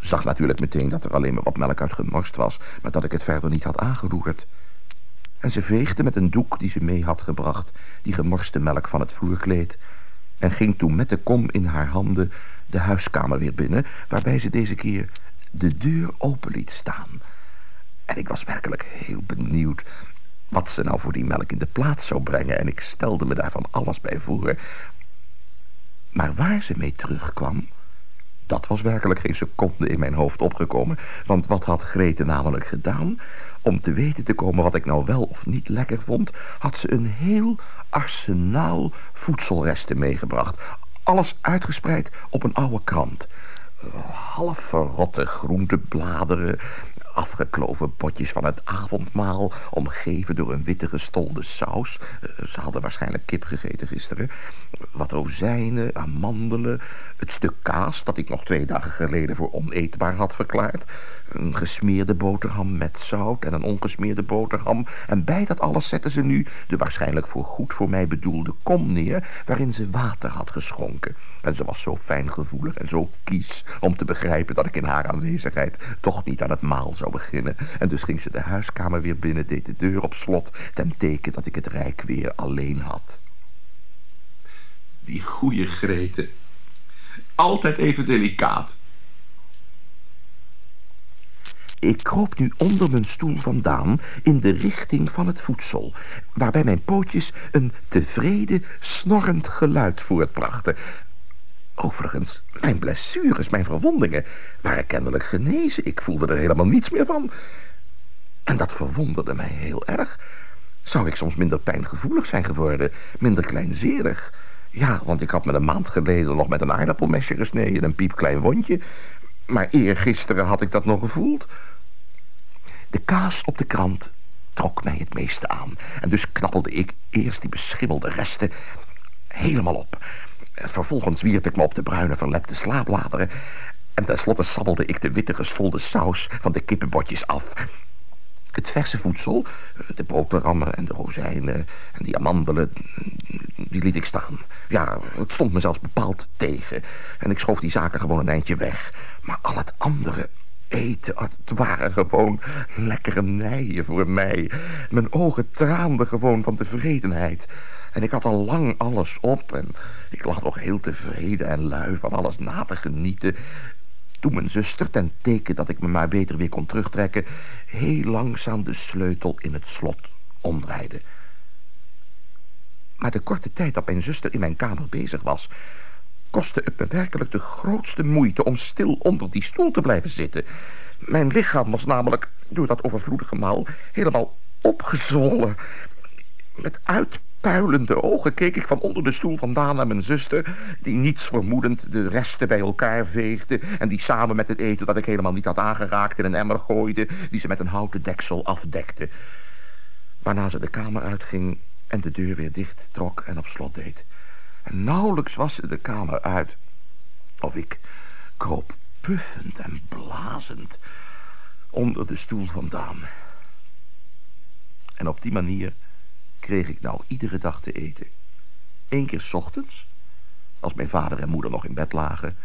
Zag natuurlijk meteen dat er alleen maar wat melk uit gemorst was, maar dat ik het verder niet had aangeroerd. En ze veegde met een doek die ze mee had gebracht, die gemorste melk van het vloerkleed, en ging toen met de kom in haar handen de huiskamer weer binnen, waarbij ze deze keer de deur open liet staan. En ik was werkelijk heel benieuwd wat ze nou voor die melk in de plaats zou brengen, en ik stelde me daarvan alles bij voor. Maar waar ze mee terugkwam, dat was werkelijk geen seconde in mijn hoofd opgekomen, want wat had Grete namelijk gedaan? Om te weten te komen wat ik nou wel of niet lekker vond, had ze een heel arsenaal voedselresten meegebracht. Alles uitgespreid op een oude krant. Half verrotte groentebladeren, afgekloven potjes van het avondmaal... omgeven door een witte gestolde saus. Eh, ze hadden waarschijnlijk kip gegeten gisteren. Wat rozijnen, amandelen, het stuk kaas... dat ik nog twee dagen geleden voor oneetbaar had verklaard. Een gesmeerde boterham met zout en een ongesmeerde boterham. En bij dat alles zetten ze nu de waarschijnlijk voor goed voor mij bedoelde kom neer... waarin ze water had geschonken. En ze was zo fijngevoelig en zo kies om te begrijpen dat ik in haar aanwezigheid toch niet aan het maal zou beginnen. En dus ging ze de huiskamer weer binnen, deed de deur op slot, ten teken dat ik het rijk weer alleen had. Die goeie Grete. Altijd even delicaat. Ik kroop nu onder mijn stoel vandaan in de richting van het voedsel, waarbij mijn pootjes een tevreden, snorrend geluid voortbrachten. Overigens, mijn blessures, mijn verwondingen waren kennelijk genezen. Ik voelde er helemaal niets meer van. En dat verwonderde mij heel erg. Zou ik soms minder pijngevoelig zijn geworden, minder kleinzerig? Ja, want ik had me een maand geleden nog met een aardappelmesje gesneden, een piepklein wondje. Maar eergisteren had ik dat nog gevoeld. De kaas op de krant trok mij het meeste aan. En dus knappelde ik eerst die beschimmelde resten helemaal op. Vervolgens wierp ik me op de bruine verlepte slaapbladeren... en tenslotte sabbelde ik de witte gestolde saus van de kippenbotjes af. Het verse voedsel, de boterhammen en de rozijnen en die amandelen, die liet ik staan. Ja, het stond me zelfs bepaald tegen. En ik schoof die zaken gewoon een eindje weg. Maar al het andere eten, het waren gewoon lekkere nijen voor mij. Mijn ogen traanden gewoon van tevredenheid... En ik had al lang alles op en ik lag nog heel tevreden en lui van alles na te genieten. Toen mijn zuster, ten teken dat ik me maar beter weer kon terugtrekken, heel langzaam de sleutel in het slot omdraaide. Maar de korte tijd dat mijn zuster in mijn kamer bezig was, kostte het me werkelijk de grootste moeite om stil onder die stoel te blijven zitten. Mijn lichaam was namelijk door dat overvloedige maal helemaal opgezwollen. Met uit puilende ogen keek ik van onder de stoel vandaan naar mijn zuster... die niets vermoedend de resten bij elkaar veegde... en die samen met het eten dat ik helemaal niet had aangeraakt in een emmer gooide... die ze met een houten deksel afdekte. Waarna ze de kamer uitging en de deur weer dicht trok en op slot deed. En nauwelijks was ze de kamer uit... of ik kroop puffend en blazend onder de stoel vandaan. En op die manier kreeg ik nou iedere dag te eten. Eén keer s ochtends, als mijn vader en moeder nog in bed lagen...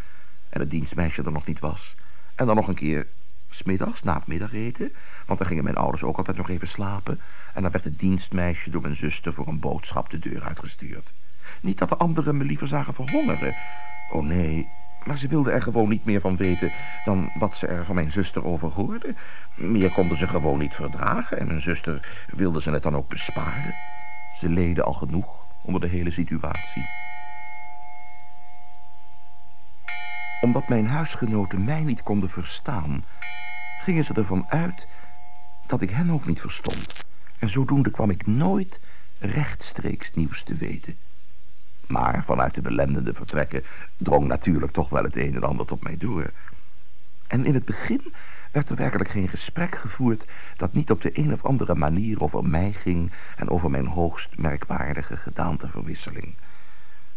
en het dienstmeisje er nog niet was. En dan nog een keer smiddags, na het middageten... want dan gingen mijn ouders ook altijd nog even slapen... en dan werd het dienstmeisje door mijn zuster voor een boodschap de deur uitgestuurd. Niet dat de anderen me liever zagen verhongeren. Oh nee, maar ze wilden er gewoon niet meer van weten dan wat ze er van mijn zuster over hoorden. Meer konden ze gewoon niet verdragen en mijn zuster wilde ze het dan ook besparen. Ze leden al genoeg onder de hele situatie. Omdat mijn huisgenoten mij niet konden verstaan... gingen ze ervan uit dat ik hen ook niet verstond. En zodoende kwam ik nooit rechtstreeks nieuws te weten. Maar vanuit de belendende vertrekken drong natuurlijk toch wel het een en ander tot mij door. En in het begin werd er werkelijk geen gesprek gevoerd dat niet op de een of andere manier over mij ging en over mijn hoogst merkwaardige gedaanteverwisseling.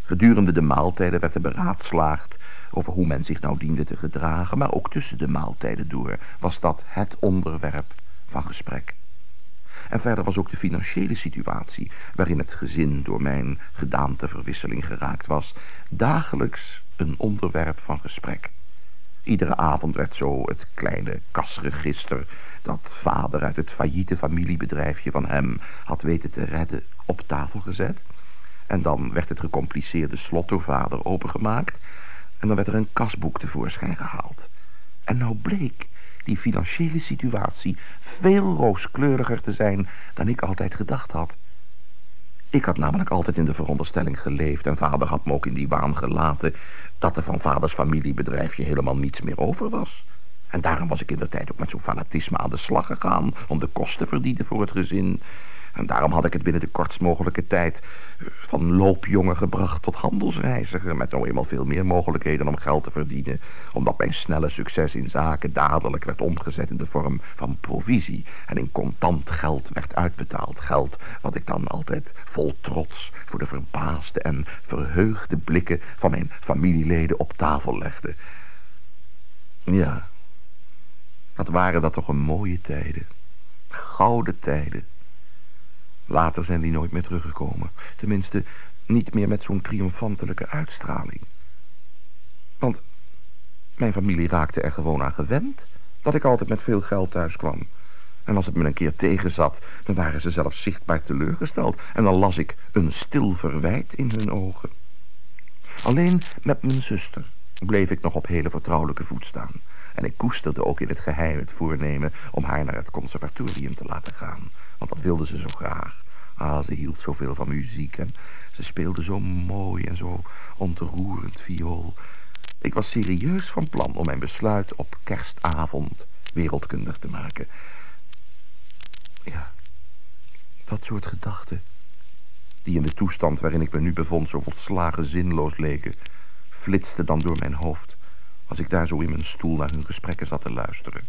Gedurende de maaltijden werd er beraadslaagd over hoe men zich nou diende te gedragen, maar ook tussen de maaltijden door was dat het onderwerp van gesprek. En verder was ook de financiële situatie, waarin het gezin door mijn gedaanteverwisseling geraakt was, dagelijks een onderwerp van gesprek. Iedere avond werd zo het kleine kasregister dat vader uit het failliete familiebedrijfje van hem had weten te redden op tafel gezet. En dan werd het gecompliceerde slot door vader opengemaakt en dan werd er een kasboek tevoorschijn gehaald. En nou bleek die financiële situatie veel rooskleuriger te zijn dan ik altijd gedacht had. Ik had namelijk altijd in de veronderstelling geleefd... en vader had me ook in die waan gelaten... dat er van vaders familiebedrijfje helemaal niets meer over was. En daarom was ik in de tijd ook met zo'n fanatisme aan de slag gegaan... om de kosten te verdienen voor het gezin... En daarom had ik het binnen de kortst mogelijke tijd eh, van loopjongen gebracht tot handelsreiziger... met nou eenmaal veel meer mogelijkheden om geld te verdienen... omdat mijn snelle succes in zaken dadelijk werd omgezet in de vorm van provisie... en in contant geld werd uitbetaald. Geld wat ik dan altijd vol trots voor de verbaasde en verheugde blikken... van mijn familieleden op tafel legde. Ja, wat waren dat toch een mooie tijden. Gouden tijden. Later zijn die nooit meer teruggekomen. Tenminste, niet meer met zo'n triomfantelijke uitstraling. Want mijn familie raakte er gewoon aan gewend... dat ik altijd met veel geld thuis kwam. En als het me een keer tegenzat, dan waren ze zelfs zichtbaar teleurgesteld. En dan las ik een stil verwijt in hun ogen. Alleen met mijn zuster bleef ik nog op hele vertrouwelijke voet staan. En ik koesterde ook in het geheim het voornemen om haar naar het conservatorium te laten gaan. Want dat wilde ze zo graag. Ah, ze hield zoveel van muziek en ze speelde zo mooi en zo ontroerend viool. Ik was serieus van plan om mijn besluit op kerstavond wereldkundig te maken. Ja, dat soort gedachten, die in de toestand waarin ik me nu bevond zo volslagen zinloos leken, flitsten dan door mijn hoofd als ik daar zo in mijn stoel naar hun gesprekken zat te luisteren.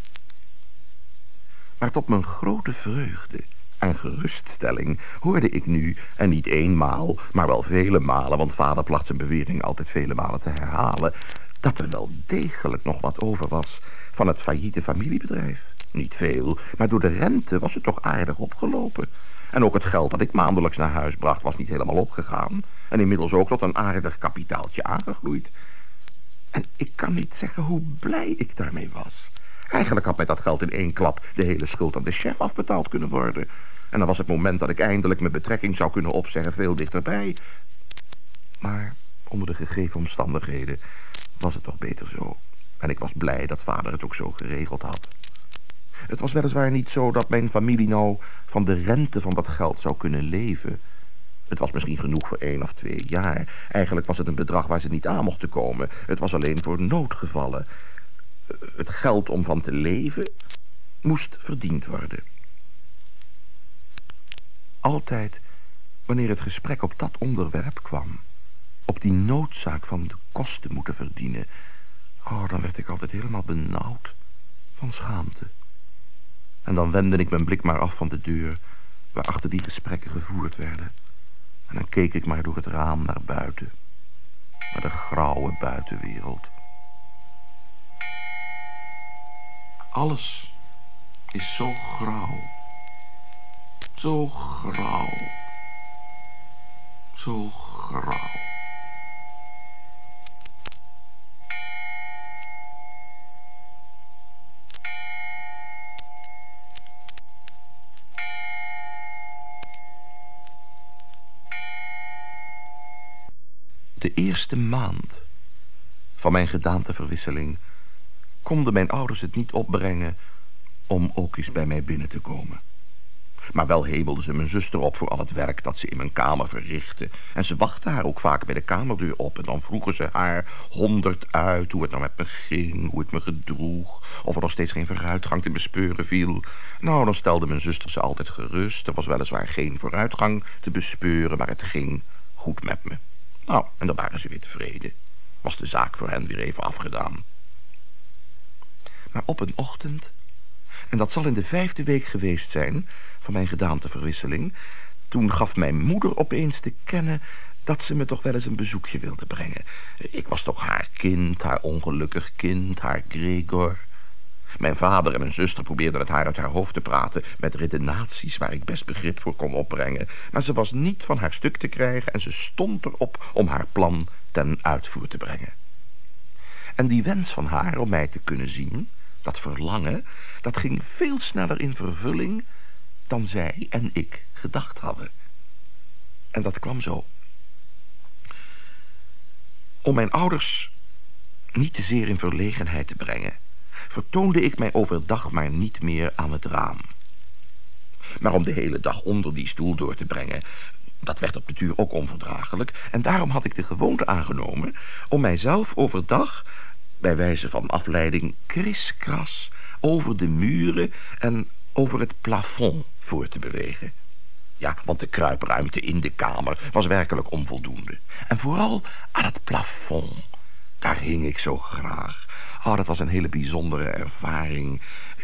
Maar tot mijn grote vreugde en geruststelling hoorde ik nu, en niet eenmaal, maar wel vele malen, want vader placht zijn bewering altijd vele malen te herhalen, dat er wel degelijk nog wat over was van het failliete familiebedrijf. Niet veel, maar door de rente was het toch aardig opgelopen. En ook het geld dat ik maandelijks naar huis bracht was niet helemaal opgegaan. En inmiddels ook tot een aardig kapitaaltje aangegroeid. En ik kan niet zeggen hoe blij ik daarmee was. Eigenlijk had met dat geld in één klap de hele schuld aan de chef afbetaald kunnen worden. En dan was het moment dat ik eindelijk mijn betrekking zou kunnen opzeggen veel dichterbij. Maar onder de gegeven omstandigheden was het toch beter zo. En ik was blij dat vader het ook zo geregeld had. Het was weliswaar niet zo dat mijn familie nou van de rente van dat geld zou kunnen leven. Het was misschien genoeg voor één of twee jaar. Eigenlijk was het een bedrag waar ze niet aan mochten komen. Het was alleen voor noodgevallen. Het geld om van te leven moest verdiend worden. Altijd wanneer het gesprek op dat onderwerp kwam... op die noodzaak van de kosten moeten verdienen... oh, dan werd ik altijd helemaal benauwd van schaamte. En dan wendde ik mijn blik maar af van de deur... waarachter die gesprekken gevoerd werden. En dan keek ik maar door het raam naar buiten. Naar de grauwe buitenwereld. Alles is zo grauw. Zo grauw. Zo grauw. De eerste maand van mijn gedaanteverwisseling konden mijn ouders het niet opbrengen om ook eens bij mij binnen te komen. Maar wel hemelden ze mijn zuster op voor al het werk dat ze in mijn kamer verrichtte. En ze wachtte haar ook vaak bij de kamerdeur op. En dan vroegen ze haar honderd uit hoe het nou met me ging, hoe ik me gedroeg... of er nog steeds geen vooruitgang te bespeuren viel. Nou, dan stelde mijn zuster ze altijd gerust. Er was weliswaar geen vooruitgang te bespeuren, maar het ging goed met me. Nou, en dan waren ze weer tevreden. Was de zaak voor hen weer even afgedaan. Maar op een ochtend En dat zal in de vijfde week geweest zijn van mijn gedaanteverwisseling. Toen gaf mijn moeder opeens te kennen dat ze me toch wel eens een bezoekje wilde brengen. Ik was toch haar kind, haar ongelukkig kind, haar Gregor. Mijn vader en mijn zuster probeerden het haar uit haar hoofd te praten... met redenaties waar ik best begrip voor kon opbrengen. Maar ze was niet van haar stuk te krijgen... en ze stond erop om haar plan ten uitvoer te brengen. En die wens van haar om mij te kunnen zien, dat verlangen... dat ging veel sneller in vervulling dan zij en ik gedacht hadden. En dat kwam zo. Om mijn ouders niet te zeer in verlegenheid te brengen vertoonde ik mij overdag maar niet meer aan het raam. Maar om de hele dag onder die stoel door te brengen... dat werd op de duur ook onverdraaglijk... en daarom had ik de gewoonte aangenomen... om mijzelf overdag, bij wijze van afleiding... kriskras over de muren en over het plafond voor te bewegen. Ja, want de kruipruimte in de kamer was werkelijk onvoldoende. En vooral aan het plafond. Daar hing ik zo graag. Oh, dat was een hele bijzondere ervaring.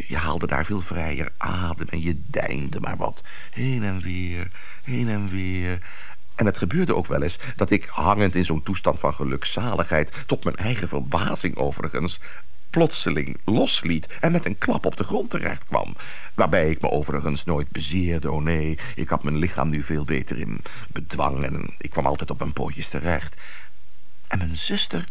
Je haalde daar veel vrijer adem en je deinde maar wat. Heen en weer, heen en weer. En het gebeurde ook wel eens dat ik, hangend in zo'n toestand van gelukzaligheid... tot mijn eigen verbazing overigens plotseling losliet en met een klap op de grond terecht kwam. Waarbij ik me overigens nooit bezeerde. Oh nee, ik had mijn lichaam nu veel beter in bedwang en ik kwam altijd op mijn pootjes terecht. En mijn zuster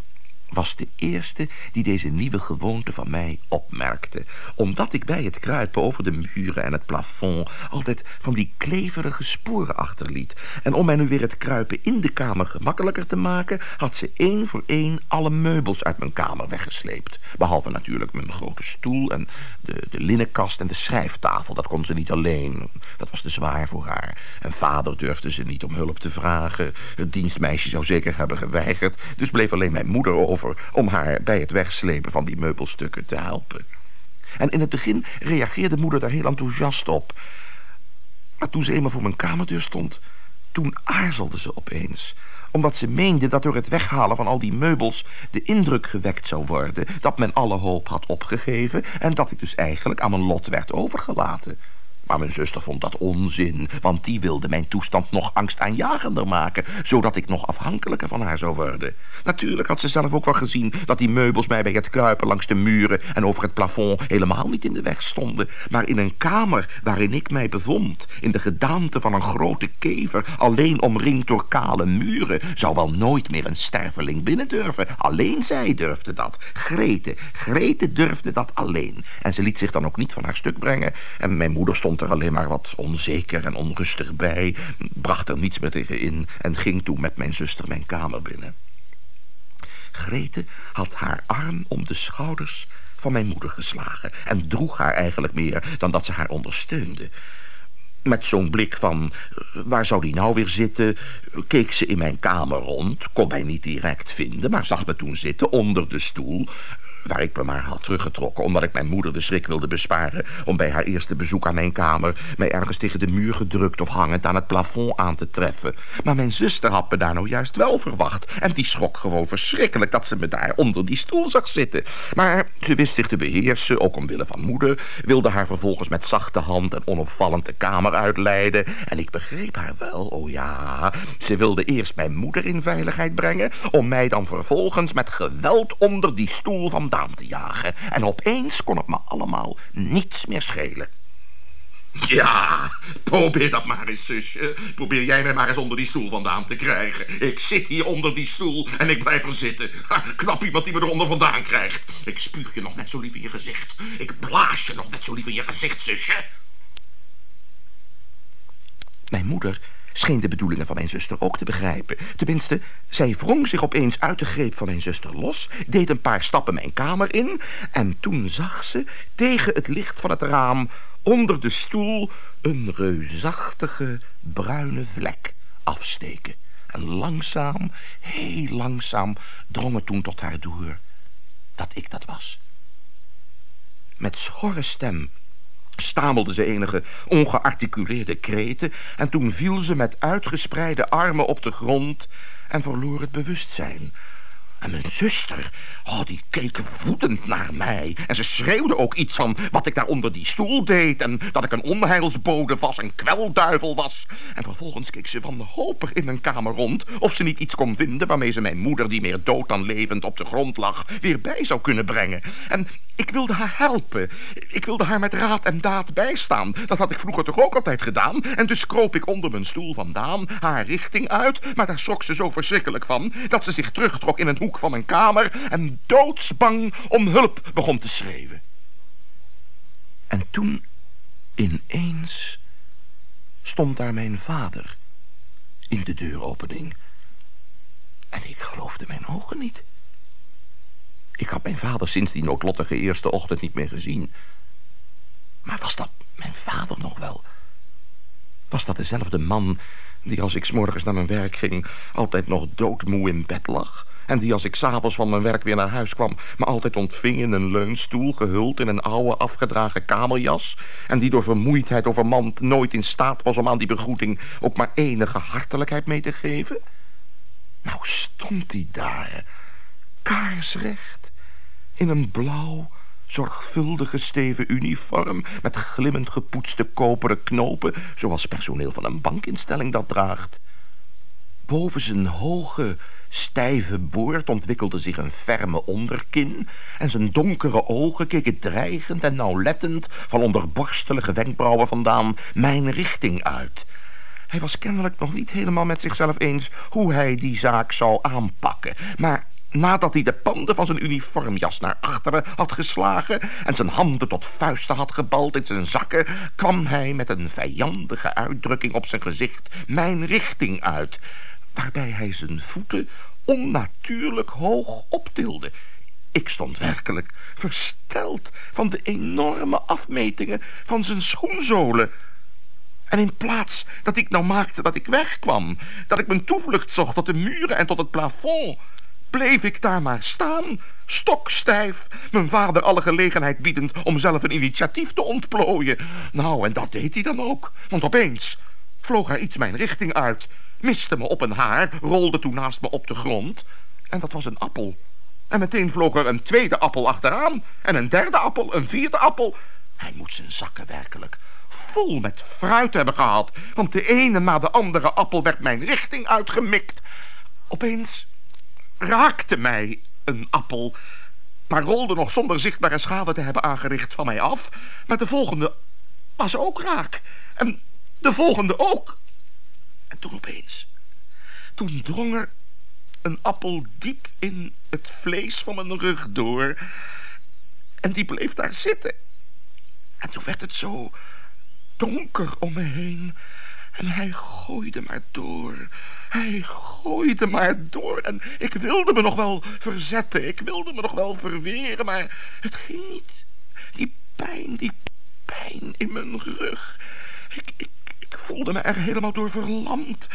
was de eerste die deze nieuwe gewoonte van mij opmerkte. Omdat ik bij het kruipen over de muren en het plafond altijd van die kleverige sporen achterliet. En om mij nu weer het kruipen in de kamer gemakkelijker te maken... had ze één voor één alle meubels uit mijn kamer weggesleept. Behalve natuurlijk mijn grote stoel en de, de linnenkast en de schrijftafel. Dat kon ze niet alleen. Dat was te zwaar voor haar. En vader durfde ze niet om hulp te vragen. Het dienstmeisje zou zeker hebben geweigerd. Dus bleef alleen mijn moeder over om haar bij het wegslepen van die meubelstukken te helpen. En in het begin reageerde moeder daar heel enthousiast op. Maar toen ze eenmaal voor mijn kamerdeur stond, toen aarzelde ze opeens omdat ze meende dat door het weghalen van al die meubels de indruk gewekt zou worden dat men alle hoop had opgegeven en dat ik dus eigenlijk aan mijn lot werd overgelaten. Maar mijn zuster vond dat onzin, want die wilde mijn toestand nog angstaanjagender maken, zodat ik nog afhankelijker van haar zou worden. Natuurlijk had ze zelf ook wel gezien dat die meubels mij bij het kruipen langs de muren en over het plafond helemaal niet in de weg stonden, maar in een kamer waarin ik mij bevond, in de gedaante van een grote kever, alleen omringd door kale muren, zou wel nooit meer een sterveling binnen durven. Alleen zij durfde dat. Grete, Grete durfde dat alleen. En ze liet zich dan ook niet van haar stuk brengen en mijn moeder stond er alleen maar wat onzeker en onrustig bij, bracht er niets meer tegen in en ging toen met mijn zuster mijn kamer binnen. Grete had haar arm om de schouders van mijn moeder geslagen en droeg haar eigenlijk meer dan dat ze haar ondersteunde. Met zo'n blik van, waar zou die nou weer zitten, keek ze in mijn kamer rond, kon mij niet direct vinden, maar zag me toen zitten onder de stoel, waar ik me maar had teruggetrokken... omdat ik mijn moeder de schrik wilde besparen... om bij haar eerste bezoek aan mijn kamer... mij ergens tegen de muur gedrukt of hangend aan het plafond aan te treffen. Maar mijn zuster had me daar nou juist wel verwacht... en die schrok gewoon verschrikkelijk dat ze me daar onder die stoel zag zitten. Maar ze wist zich te beheersen, ook omwille van moeder... wilde haar vervolgens met zachte hand en onopvallend de kamer uitleiden... en ik begreep haar wel, oh ja... ze wilde eerst mijn moeder in veiligheid brengen... om mij dan vervolgens met geweld onder die stoel van vandaan te jagen. En opeens kon het me allemaal niets meer schelen. Ja, probeer dat maar eens, zusje. Probeer jij mij maar eens onder die stoel vandaan te krijgen. Ik zit hier onder die stoel en ik blijf er zitten. knap iemand die me eronder vandaan krijgt. Ik spuug je nog net zo lief in je gezicht. Ik blaas je nog net zo lief in je gezicht, zusje. Mijn moeder scheen de bedoelingen van mijn zuster ook te begrijpen. Tenminste, zij wrong zich opeens uit de greep van mijn zuster los... deed een paar stappen mijn kamer in... en toen zag ze tegen het licht van het raam... onder de stoel een reusachtige bruine vlek afsteken. En langzaam, heel langzaam, drong het toen tot haar door dat ik dat was. Met schorre stem stamelde ze enige ongearticuleerde kreten... en toen viel ze met uitgespreide armen op de grond en verloor het bewustzijn. En mijn zuster, oh, die keek woedend naar mij. En ze schreeuwde ook iets van wat ik daar onder die stoel deed... en dat ik een onheilsbode was, een kwelduivel was. En vervolgens keek ze wanhopig in mijn kamer rond... of ze niet iets kon vinden waarmee ze mijn moeder... die meer dood dan levend op de grond lag, weer bij zou kunnen brengen. En ik wilde haar helpen. Ik wilde haar met raad en daad bijstaan. Dat had ik vroeger toch ook altijd gedaan. En dus kroop ik onder mijn stoel vandaan, haar richting uit... maar daar schrok ze zo verschrikkelijk van... dat ze zich terugtrok in een hoek van mijn kamer en doodsbang om hulp begon te schreeuwen. En toen ineens stond daar mijn vader in de deuropening. En ik geloofde mijn ogen niet. Ik had mijn vader sinds die noodlottige eerste ochtend niet meer gezien. Maar was dat mijn vader nog wel? Was dat dezelfde man die als ik s'morgens naar mijn werk ging... altijd nog doodmoe in bed lag? En die als ik s'avonds van mijn werk weer naar huis kwam... me altijd ontving in een leunstoel... gehuld in een oude afgedragen kamerjas... en die door vermoeidheid overmand nooit in staat was... om aan die begroeting ook maar enige hartelijkheid mee te geven? Nou stond hij daar, kaarsrecht... in een blauw, zorgvuldig gesteven uniform... met glimmend gepoetste koperen knopen... zoals personeel van een bankinstelling dat draagt. Boven zijn hoge stijve boord ontwikkelde zich een ferme onderkin... en zijn donkere ogen keken dreigend en nauwlettend... van onder borstelige wenkbrauwen vandaan mijn richting uit. Hij was kennelijk nog niet helemaal met zichzelf eens... hoe hij die zaak zou aanpakken. Maar nadat hij de panden van zijn uniformjas naar achteren had geslagen... en zijn handen tot vuisten had gebald in zijn zakken... kwam hij met een vijandige uitdrukking op zijn gezicht mijn richting uit waarbij hij zijn voeten onnatuurlijk hoog optilde. Ik stond werkelijk versteld van de enorme afmetingen van zijn schoenzolen. En in plaats dat ik nou maakte dat ik wegkwam, dat ik mijn toevlucht zocht tot de muren en tot het plafond, bleef ik daar maar staan, stokstijf, mijn vader alle gelegenheid biedend om zelf een initiatief te ontplooien. Nou, en dat deed hij dan ook, want opeens vloog er iets mijn richting uit miste me op een haar, rolde toen naast me op de grond. En dat was een appel. En meteen vloog er een tweede appel achteraan. En een derde appel, een vierde appel. Hij moet zijn zakken werkelijk vol met fruit hebben gehad. Want de ene na de andere appel werd mijn richting uitgemikt. Opeens raakte mij een appel... maar rolde nog zonder zichtbare schade te hebben aangericht van mij af. Maar de volgende was ook raak. En de volgende ook. En toen opeens, toen drong er een appel diep in het vlees van mijn rug door. En die bleef daar zitten. En toen werd het zo donker om me heen. En hij gooide maar door. Hij gooide maar door. En ik wilde me nog wel verzetten. Ik wilde me nog wel verweren, maar het ging niet. Die pijn, die pijn in mijn rug. Ik, ik, ik voelde me er helemaal door verlamd.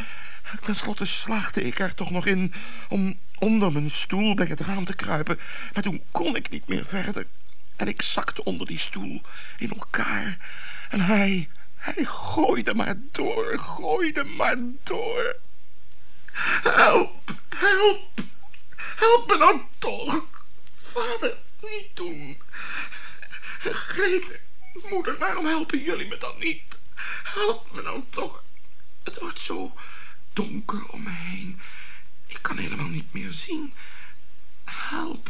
Ten slotte slaagde ik er toch nog in om onder mijn stoel bij het raam te kruipen. Maar toen kon ik niet meer verder. En ik zakte onder die stoel in elkaar. En hij, hij gooide maar door, gooide maar door. Help, help, help me nou toch. Vader, niet doen. Grete, moeder, waarom helpen jullie me dan niet? Help me nou toch. Het wordt zo donker om me heen. Ik kan helemaal niet meer zien. Help.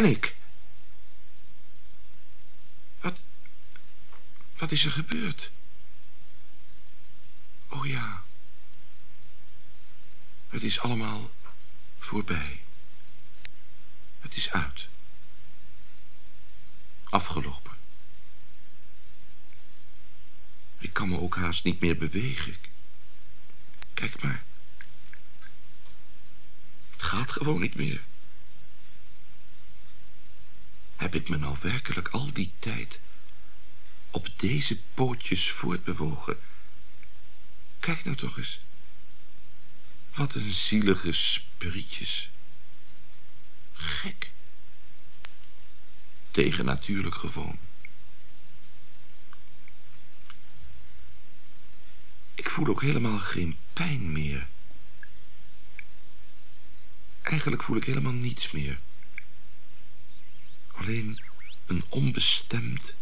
Ben ik? Wat... Wat is er gebeurd? Oh ja. Het is allemaal voorbij. Het is uit. Afgelopen. kan me ook haast niet meer bewegen. Kijk maar. Het gaat gewoon niet meer. Ik me nou werkelijk al die tijd op deze pootjes voortbewogen? Kijk nou toch eens. Wat een zielige sprietjes. Gek. Tegennatuurlijk gewoon. Ik voel ook helemaal geen pijn meer. Eigenlijk voel ik helemaal niets meer. Alleen een onbestemd,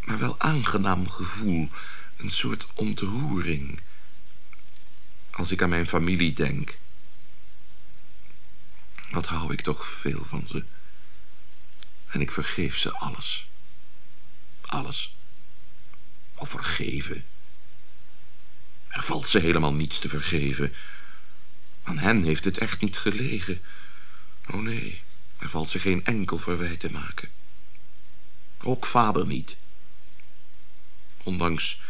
maar wel aangenaam gevoel. Een soort ontroering. Als ik aan mijn familie denk. Wat hou ik toch veel van ze. En ik vergeef ze alles. Alles. Of vergeven. Er valt ze helemaal niets te vergeven. Aan hen heeft het echt niet gelegen. Oh nee, er valt ze geen enkel verwijt te maken. Ook vader niet. Ondanks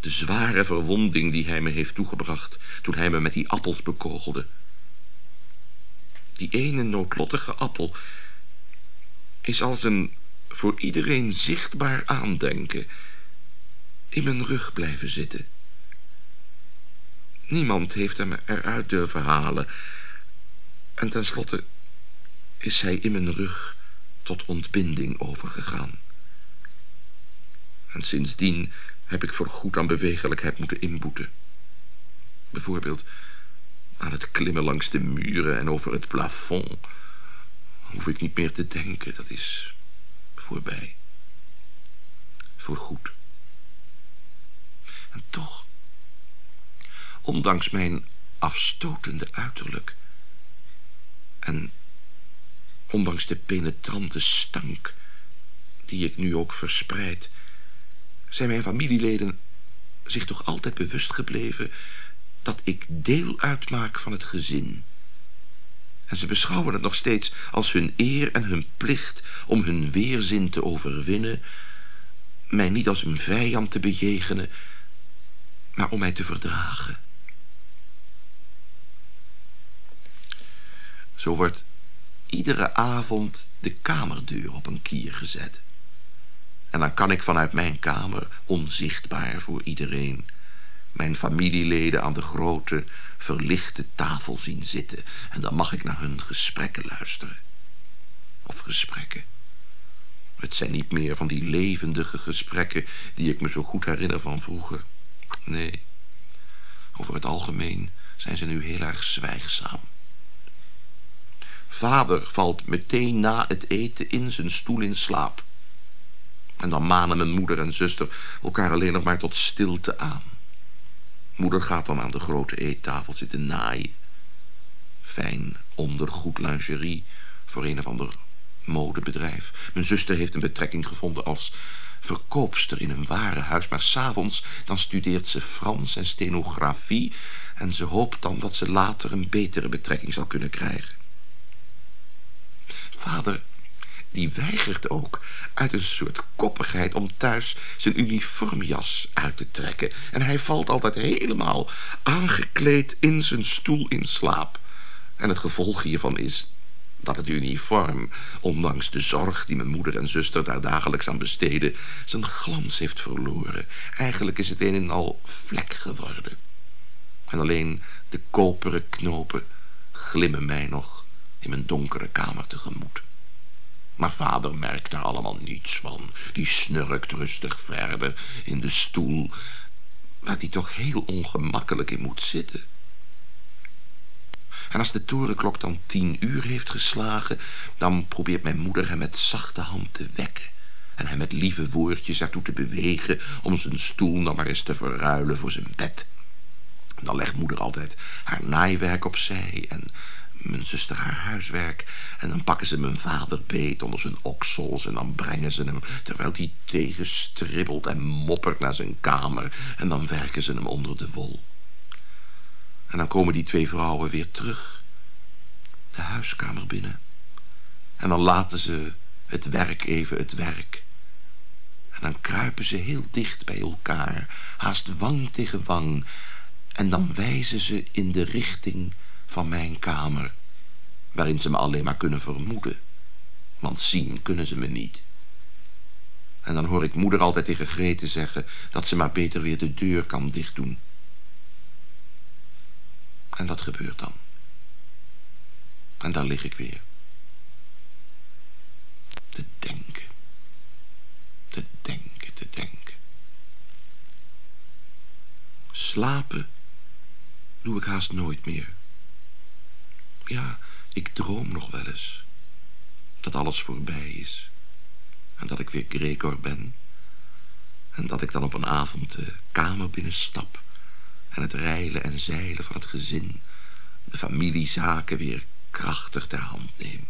de zware verwonding die hij me heeft toegebracht... toen hij me met die appels bekogelde. Die ene noodlottige appel is als een voor iedereen zichtbaar aandenken... in mijn rug blijven zitten. Niemand heeft hem eruit durven halen. En tenslotte is hij in mijn rug tot ontbinding overgegaan. En sindsdien heb ik voorgoed aan bewegelijkheid moeten inboeten. Bijvoorbeeld aan het klimmen langs de muren en over het plafond. Hoef ik niet meer te denken, dat is voorbij. Voorgoed. En toch ondanks mijn afstotende uiterlijk. En ondanks de penetrante stank die ik nu ook verspreid, zijn mijn familieleden zich toch altijd bewust gebleven dat ik deel uitmaak van het gezin. En ze beschouwen het nog steeds als hun eer en hun plicht om hun weerzin te overwinnen, mij niet als een vijand te bejegenen, maar om mij te verdragen. Zo wordt iedere avond de kamerdeur op een kier gezet. En dan kan ik vanuit mijn kamer, onzichtbaar voor iedereen... mijn familieleden aan de grote, verlichte tafel zien zitten. En dan mag ik naar hun gesprekken luisteren. Of gesprekken. Het zijn niet meer van die levendige gesprekken... die ik me zo goed herinner van vroeger. Nee, over het algemeen zijn ze nu heel erg zwijgzaam. Vader valt meteen na het eten in zijn stoel in slaap. En dan manen mijn moeder en zuster elkaar alleen nog maar tot stilte aan. Moeder gaat dan aan de grote eettafel zitten naaien. Fijn ondergoed lingerie voor een of ander modebedrijf. Mijn zuster heeft een betrekking gevonden als verkoopster in een warenhuis. Maar s'avonds dan studeert ze Frans en stenografie... en ze hoopt dan dat ze later een betere betrekking zal kunnen krijgen. Vader, die weigert ook uit een soort koppigheid om thuis zijn uniformjas uit te trekken. En hij valt altijd helemaal aangekleed in zijn stoel in slaap. En het gevolg hiervan is dat het uniform, ondanks de zorg die mijn moeder en zuster daar dagelijks aan besteden, zijn glans heeft verloren. Eigenlijk is het een en al vlek geworden. En alleen de koperen knopen glimmen mij nog in mijn donkere kamer tegemoet. Maar vader merkt daar allemaal niets van. Die snurkt rustig verder in de stoel... waar hij toch heel ongemakkelijk in moet zitten. En als de torenklok dan tien uur heeft geslagen... dan probeert mijn moeder hem met zachte hand te wekken... en hem met lieve woordjes ertoe te bewegen... om zijn stoel dan maar eens te verruilen voor zijn bed... Dan legt moeder altijd haar naaiwerk opzij en mijn zuster haar huiswerk. En dan pakken ze mijn vader beet onder zijn oksels... en dan brengen ze hem, terwijl hij tegenstribbelt en moppert naar zijn kamer... en dan werken ze hem onder de wol. En dan komen die twee vrouwen weer terug. De huiskamer binnen. En dan laten ze het werk even het werk. En dan kruipen ze heel dicht bij elkaar, haast wang tegen wang. En dan wijzen ze in de richting van mijn kamer, waarin ze me alleen maar kunnen vermoeden. Want zien kunnen ze me niet. En dan hoor ik moeder altijd tegen Grete zeggen dat ze maar beter weer de deur kan dichtdoen. En dat gebeurt dan. En daar lig ik weer. Te denken. Te denken, te denken. Slapen doe ik haast nooit meer. Ja, ik droom nog wel eens. Dat alles voorbij is. En dat ik weer Gregor ben. En dat ik dan op een avond de kamer binnenstap. En het reilen en zeilen van het gezin. De familiezaken weer krachtig ter hand neem.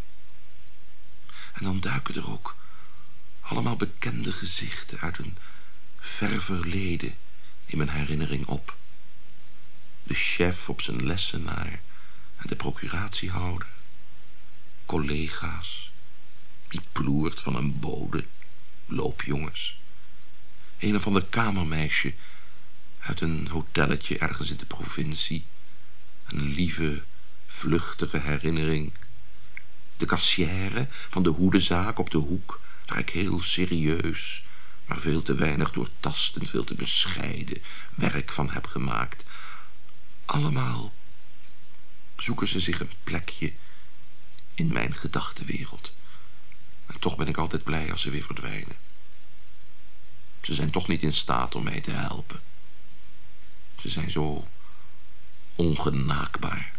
En dan duiken er ook allemaal bekende gezichten uit een ver verleden in mijn herinnering op. De chef op zijn lessenaar en de procuratiehouder. Collega's, die ploert van een bode, loopjongens. Een of ander kamermeisje uit een hotelletje ergens in de provincie. Een lieve, vluchtige herinnering. De kassière van de hoedenzaak op de hoek, waar ik heel serieus, maar veel te weinig doortastend, veel te bescheiden werk van heb gemaakt. Allemaal zoeken ze zich een plekje in mijn gedachtenwereld. En toch ben ik altijd blij als ze weer verdwijnen. Ze zijn toch niet in staat om mij te helpen. Ze zijn zo ongenaakbaar.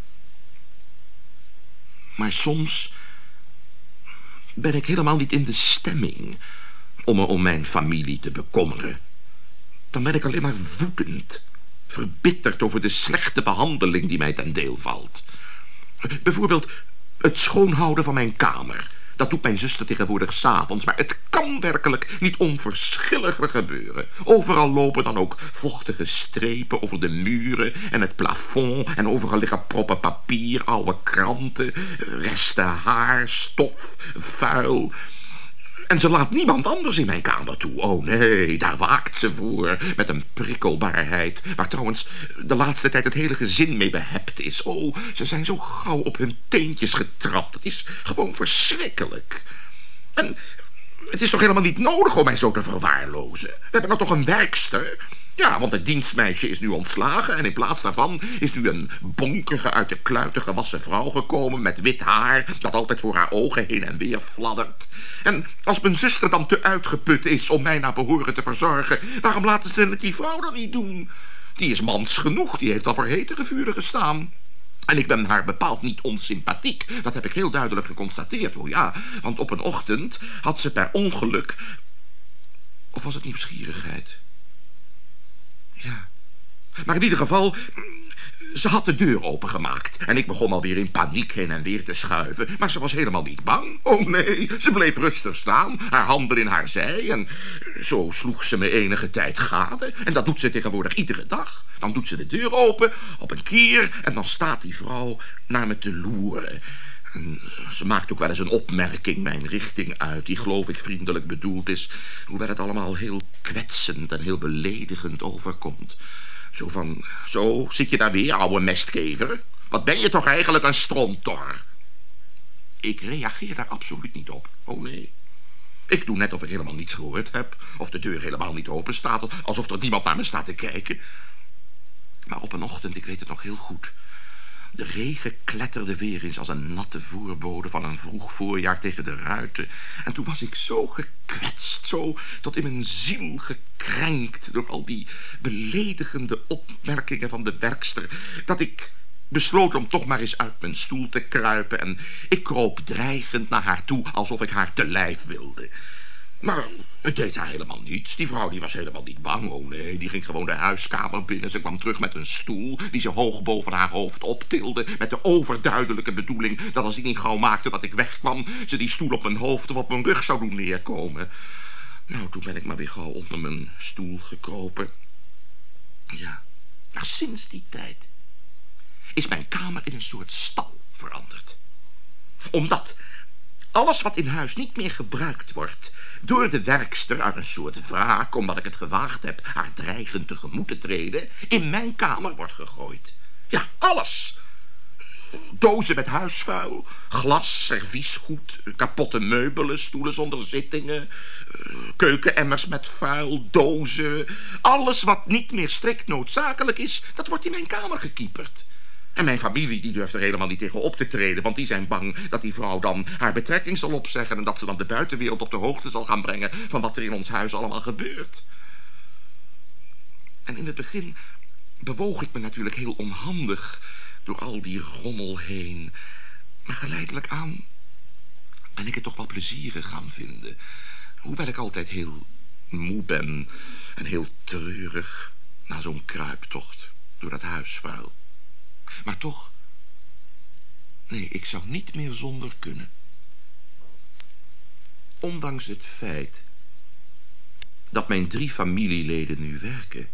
Maar soms ben ik helemaal niet in de stemming om me om mijn familie te bekommeren. Dan ben ik alleen maar woedend, verbitterd over de slechte behandeling die mij ten deel valt. Bijvoorbeeld het schoonhouden van mijn kamer. Dat doet mijn zuster tegenwoordig s'avonds, maar het kan werkelijk niet onverschilliger gebeuren. Overal lopen dan ook vochtige strepen over de muren en het plafond en overal liggen proppen papier, oude kranten, resten haar, stof, vuil. En ze laat niemand anders in mijn kamer toe. Oh nee, daar waakt ze voor. Met een prikkelbaarheid. Waar trouwens de laatste tijd het hele gezin mee behept is. Oh, ze zijn zo gauw op hun teentjes getrapt. Het is gewoon verschrikkelijk. En het is toch helemaal niet nodig om mij zo te verwaarlozen. We hebben nog toch een werkster. Ja, want het dienstmeisje is nu ontslagen en in plaats daarvan is nu een bonkige uit de kluiten gewassen vrouw gekomen met wit haar dat altijd voor haar ogen heen en weer fladdert. En als mijn zuster dan te uitgeput is om mij naar behoren te verzorgen, waarom laten ze het die vrouw dan niet doen? Die is mans genoeg, die heeft al voor hetere vuren gestaan. En ik ben haar bepaald niet onsympathiek. Dat heb ik heel duidelijk geconstateerd, oh ja. Want op een ochtend had ze per ongeluk... Of was het nieuwsgierigheid? Ja. Maar in ieder geval, ze had de deur opengemaakt. En ik begon alweer in paniek heen en weer te schuiven. Maar ze was helemaal niet bang. Oh nee, ze bleef rustig staan, haar handen in haar zij. En zo sloeg ze me enige tijd gade. En dat doet ze tegenwoordig iedere dag. Dan doet ze de deur open, op een kier. En dan staat die vrouw naar me te loeren. En ze maakt ook wel eens een opmerking mijn richting uit... die geloof ik vriendelijk bedoeld is... hoewel het allemaal heel kwetsend en heel beledigend overkomt. Zo van, zo zit je daar weer, ouwe mestkever. Wat ben je toch eigenlijk een strontor? Ik reageer daar absoluut niet op. Oh nee. Ik doe net of ik helemaal niets gehoord heb. Of de deur helemaal niet open staat. Alsof er niemand naar me staat te kijken. Maar op een ochtend, ik weet het nog heel goed... De regen kletterde weer eens als een natte voorbode van een vroeg voorjaar tegen de ruiten. En toen was ik zo gekwetst, zo tot in mijn ziel gekrenkt door al die beledigende opmerkingen van de werkster, dat ik besloot om toch maar eens uit mijn stoel te kruipen en ik kroop dreigend naar haar toe alsof ik haar te lijf wilde. Maar het deed haar helemaal niets. Die vrouw die was helemaal niet bang. Oh nee, die ging gewoon de huiskamer binnen. Ze kwam terug met een stoel die ze hoog boven haar hoofd optilde. Met de overduidelijke bedoeling dat als ik niet gauw maakte dat ik wegkwam... ze die stoel op mijn hoofd of op mijn rug zou doen neerkomen. Nou, toen ben ik maar weer gauw onder mijn stoel gekropen. Ja, maar sinds die tijd is mijn kamer in een soort stal veranderd. Omdat Alles wat in huis niet meer gebruikt wordt... door de werkster uit een soort wraak... omdat ik het gewaagd heb haar dreigend tegemoet te treden... in mijn kamer wordt gegooid. Ja, alles. Dozen met huisvuil, glas, serviesgoed, kapotte meubelen, stoelen zonder zittingen, eh, keukenemmers met vuil, dozen. Alles wat niet meer strikt noodzakelijk is, dat wordt in mijn kamer gekieperd. En mijn familie die durft er helemaal niet tegen op te treden... want die zijn bang dat die vrouw dan haar betrekking zal opzeggen... en dat ze dan de buitenwereld op de hoogte zal gaan brengen... van wat er in ons huis allemaal gebeurt. En in het begin bewoog ik me natuurlijk heel onhandig... door al die rommel heen. Maar geleidelijk aan ben ik het toch wel plezierig gaan vinden. Hoewel ik altijd heel moe ben en heel treurig... na zo'n kruiptocht door dat huisvuil. Maar toch... Nee, ik zou niet meer zonder kunnen. Ondanks het feit dat mijn drie familieleden nu werken...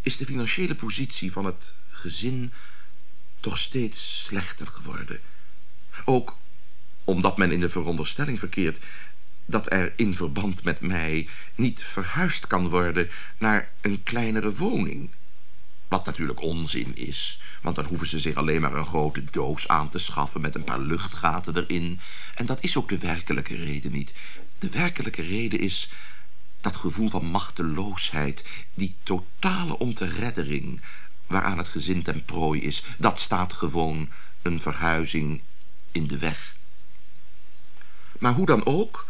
is de financiële positie van het gezin toch steeds slechter geworden. Ook omdat men in de veronderstelling verkeert dat er in verband met mij niet verhuisd kan worden naar een kleinere woning... Wat natuurlijk onzin is, want dan hoeven ze zich alleen maar een grote doos aan te schaffen met een paar luchtgaten erin. En dat is ook de werkelijke reden niet. De werkelijke reden is dat gevoel van machteloosheid, die totale ontreddering waaraan het gezin ten prooi is, dat staat gewoon een verhuizing in de weg. Maar hoe dan ook,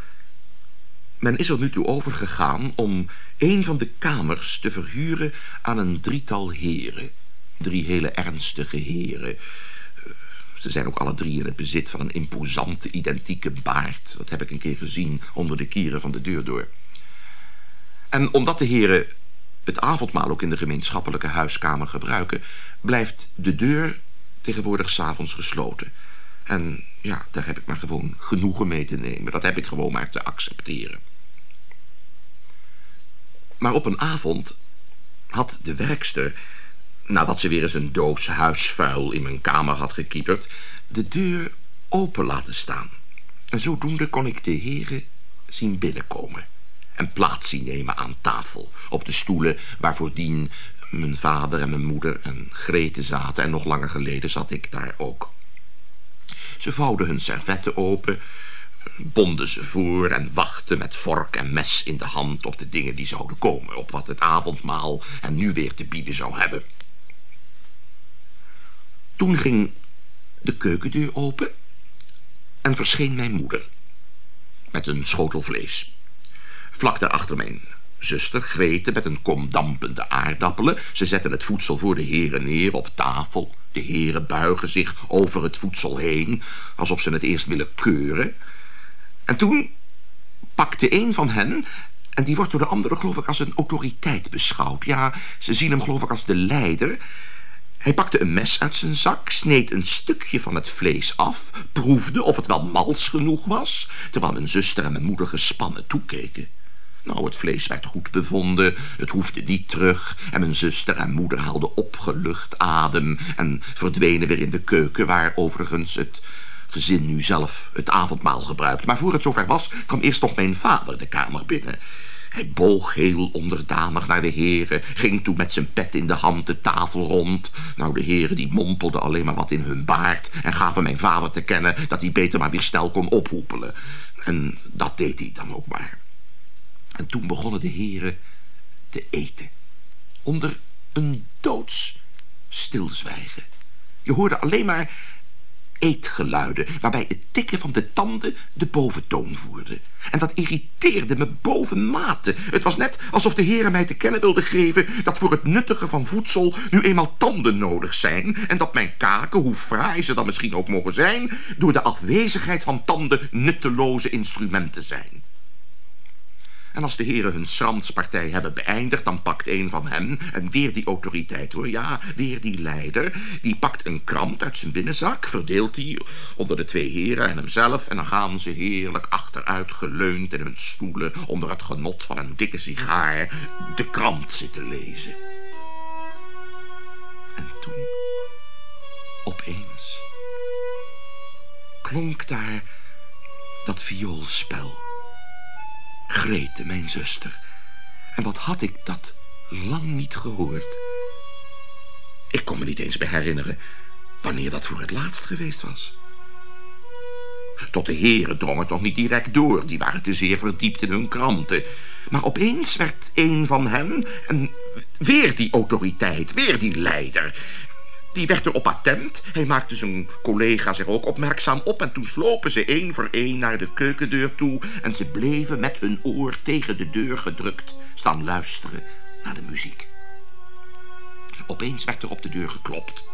men is er nu toe overgegaan om een van de kamers te verhuren aan een drietal heren. Drie hele ernstige heren. Eh, ze zijn ook alle drie in het bezit van een imposante identieke baard. Dat heb ik een keer gezien onder de kieren van de deur door. En omdat de heren het avondmaal ook in de gemeenschappelijke huiskamer gebruiken... blijft de deur tegenwoordig s'avonds gesloten. En ja, daar heb ik maar gewoon genoegen mee te nemen. Dat heb ik gewoon maar te accepteren. Maar op een avond had de werkster, nadat ze weer eens een doos huisvuil in mijn kamer had gekieperd, de deur open laten staan. En zodoende kon ik de heren zien binnenkomen en plaats zien nemen aan tafel, op de stoelen waar voordien mijn vader en mijn moeder en Grete zaten en nog langer geleden zat ik daar ook. Ze vouwden hun servetten open, bonden ze voor en wachten met vork en mes in de hand op de dingen die zouden komen, op wat het avondmaal en nu weer te bieden zou hebben. Toen ging de keukendeur open en verscheen mijn moeder met een schotel vlees. Vlak daarachter mijn zuster Grete met een kom dampende aardappelen. Ze zetten het voedsel voor de heren neer op tafel. De heren buigen zich over het voedsel heen, alsof ze het eerst willen keuren. En toen pakte een van hen, en die wordt door de anderen geloof ik als een autoriteit beschouwd. Ja, ze zien hem geloof ik als de leider. Hij pakte een mes uit zijn zak, sneed een stukje van het vlees af, proefde of het wel mals genoeg was, terwijl mijn zuster en mijn moeder gespannen toekeken. Nou, het vlees werd goed bevonden, het hoefde niet terug... en mijn zuster en moeder haalden opgelucht adem... en verdwenen weer in de keuken... waar overigens het gezin nu zelf het avondmaal gebruikt. Maar voor het zover was, kwam eerst nog mijn vader de kamer binnen. Hij boog heel onderdanig naar de heren, ging toen met zijn pet in de hand de tafel rond. Nou, de heren die mompelden alleen maar wat in hun baard en gaven mijn vader te kennen dat hij beter maar weer snel kon ophoepelen. En dat deed hij dan ook maar. En toen begonnen de heren te eten. Onder een doods stilzwijgen. Je hoorde alleen maar eetgeluiden... waarbij het tikken van de tanden de boventoon voerde. En dat irriteerde me bovenmate. Het was net alsof de heren mij te kennen wilden geven... dat voor het nuttigen van voedsel nu eenmaal tanden nodig zijn... en dat mijn kaken, hoe fraai ze dan misschien ook mogen zijn... door de afwezigheid van tanden nutteloze instrumenten zijn. En als de heren hun schranspartij hebben beëindigd... dan pakt een van hen, en weer die autoriteit hoor... ja, weer die leider... die pakt een krant uit zijn binnenzak... verdeelt die onder de twee heren en hemzelf... en dan gaan ze heerlijk achteruit geleund in hun stoelen... onder het genot van een dikke sigaar... de krant zitten lezen. En toen... opeens... klonk daar dat vioolspel. Grete, mijn zuster. En wat had ik dat lang niet gehoord. Ik kon me niet eens meer herinneren wanneer dat voor het laatst geweest was. Tot de heren drong het nog niet direct door. Die waren te zeer verdiept in hun kranten. Maar opeens werd een van hen... En weer die autoriteit, weer die leider... Die werd erop attent. Hij maakte zijn collega's er ook opmerkzaam op... en toen slopen ze één voor één naar de keukendeur toe... en ze bleven met hun oor tegen de deur gedrukt staan luisteren naar de muziek. Opeens werd er op de deur geklopt.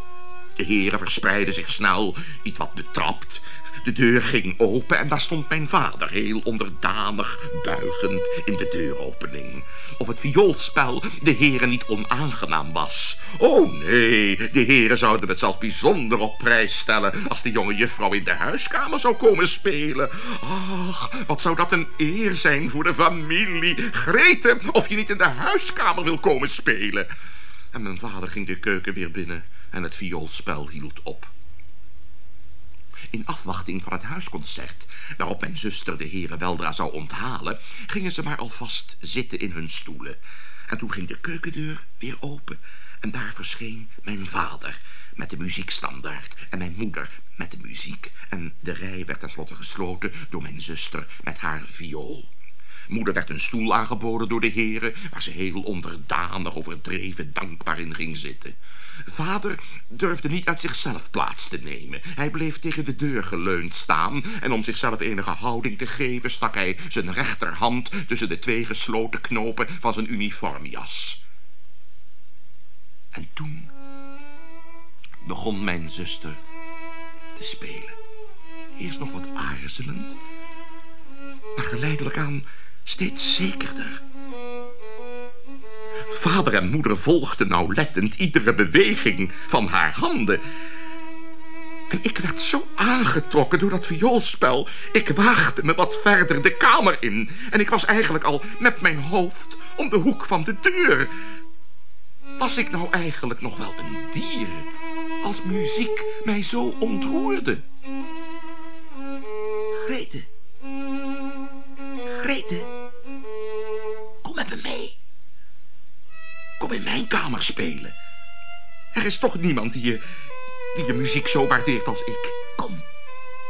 De heren verspreidden zich snel, iets wat betrapt. De deur ging open en daar stond mijn vader heel onderdanig buigend in de deuropening. Of het vioolspel de heren niet onaangenaam was. Oh nee, de heren zouden het zelfs bijzonder op prijs stellen als de jonge juffrouw in de huiskamer zou komen spelen. Ach, wat zou dat een eer zijn voor de familie. Grete, of je niet in de huiskamer wil komen spelen. En mijn vader ging de keuken weer binnen en het vioolspel hield op. In afwachting van het huisconcert, waarop mijn zuster de heren weldra zou onthalen, gingen ze maar alvast zitten in hun stoelen. En toen ging de keukendeur weer open en daar verscheen mijn vader met de muziekstandaard en mijn moeder met de muziek. En de rij werd tenslotte gesloten door mijn zuster met haar viool. Moeder werd een stoel aangeboden door de heren, waar ze heel onderdanig overdreven dankbaar in ging zitten. Vader durfde niet uit zichzelf plaats te nemen. Hij bleef tegen de deur geleund staan en om zichzelf enige houding te geven stak hij zijn rechterhand tussen de twee gesloten knopen van zijn uniformjas. En toen begon mijn zuster te spelen. Eerst nog wat aarzelend, maar geleidelijk aan steeds zekerder. Vader en moeder volgden nauwlettend iedere beweging van haar handen. En ik werd zo aangetrokken door dat vioolspel. Ik waagde me wat verder de kamer in. En ik was eigenlijk al met mijn hoofd om de hoek van de deur. Was ik nou eigenlijk nog wel een dier... als muziek mij zo ontroerde? Grete. Grete. Kom met me mee. Kom in mijn kamer spelen. Er is toch niemand die je, die je muziek zo waardeert als ik. Kom,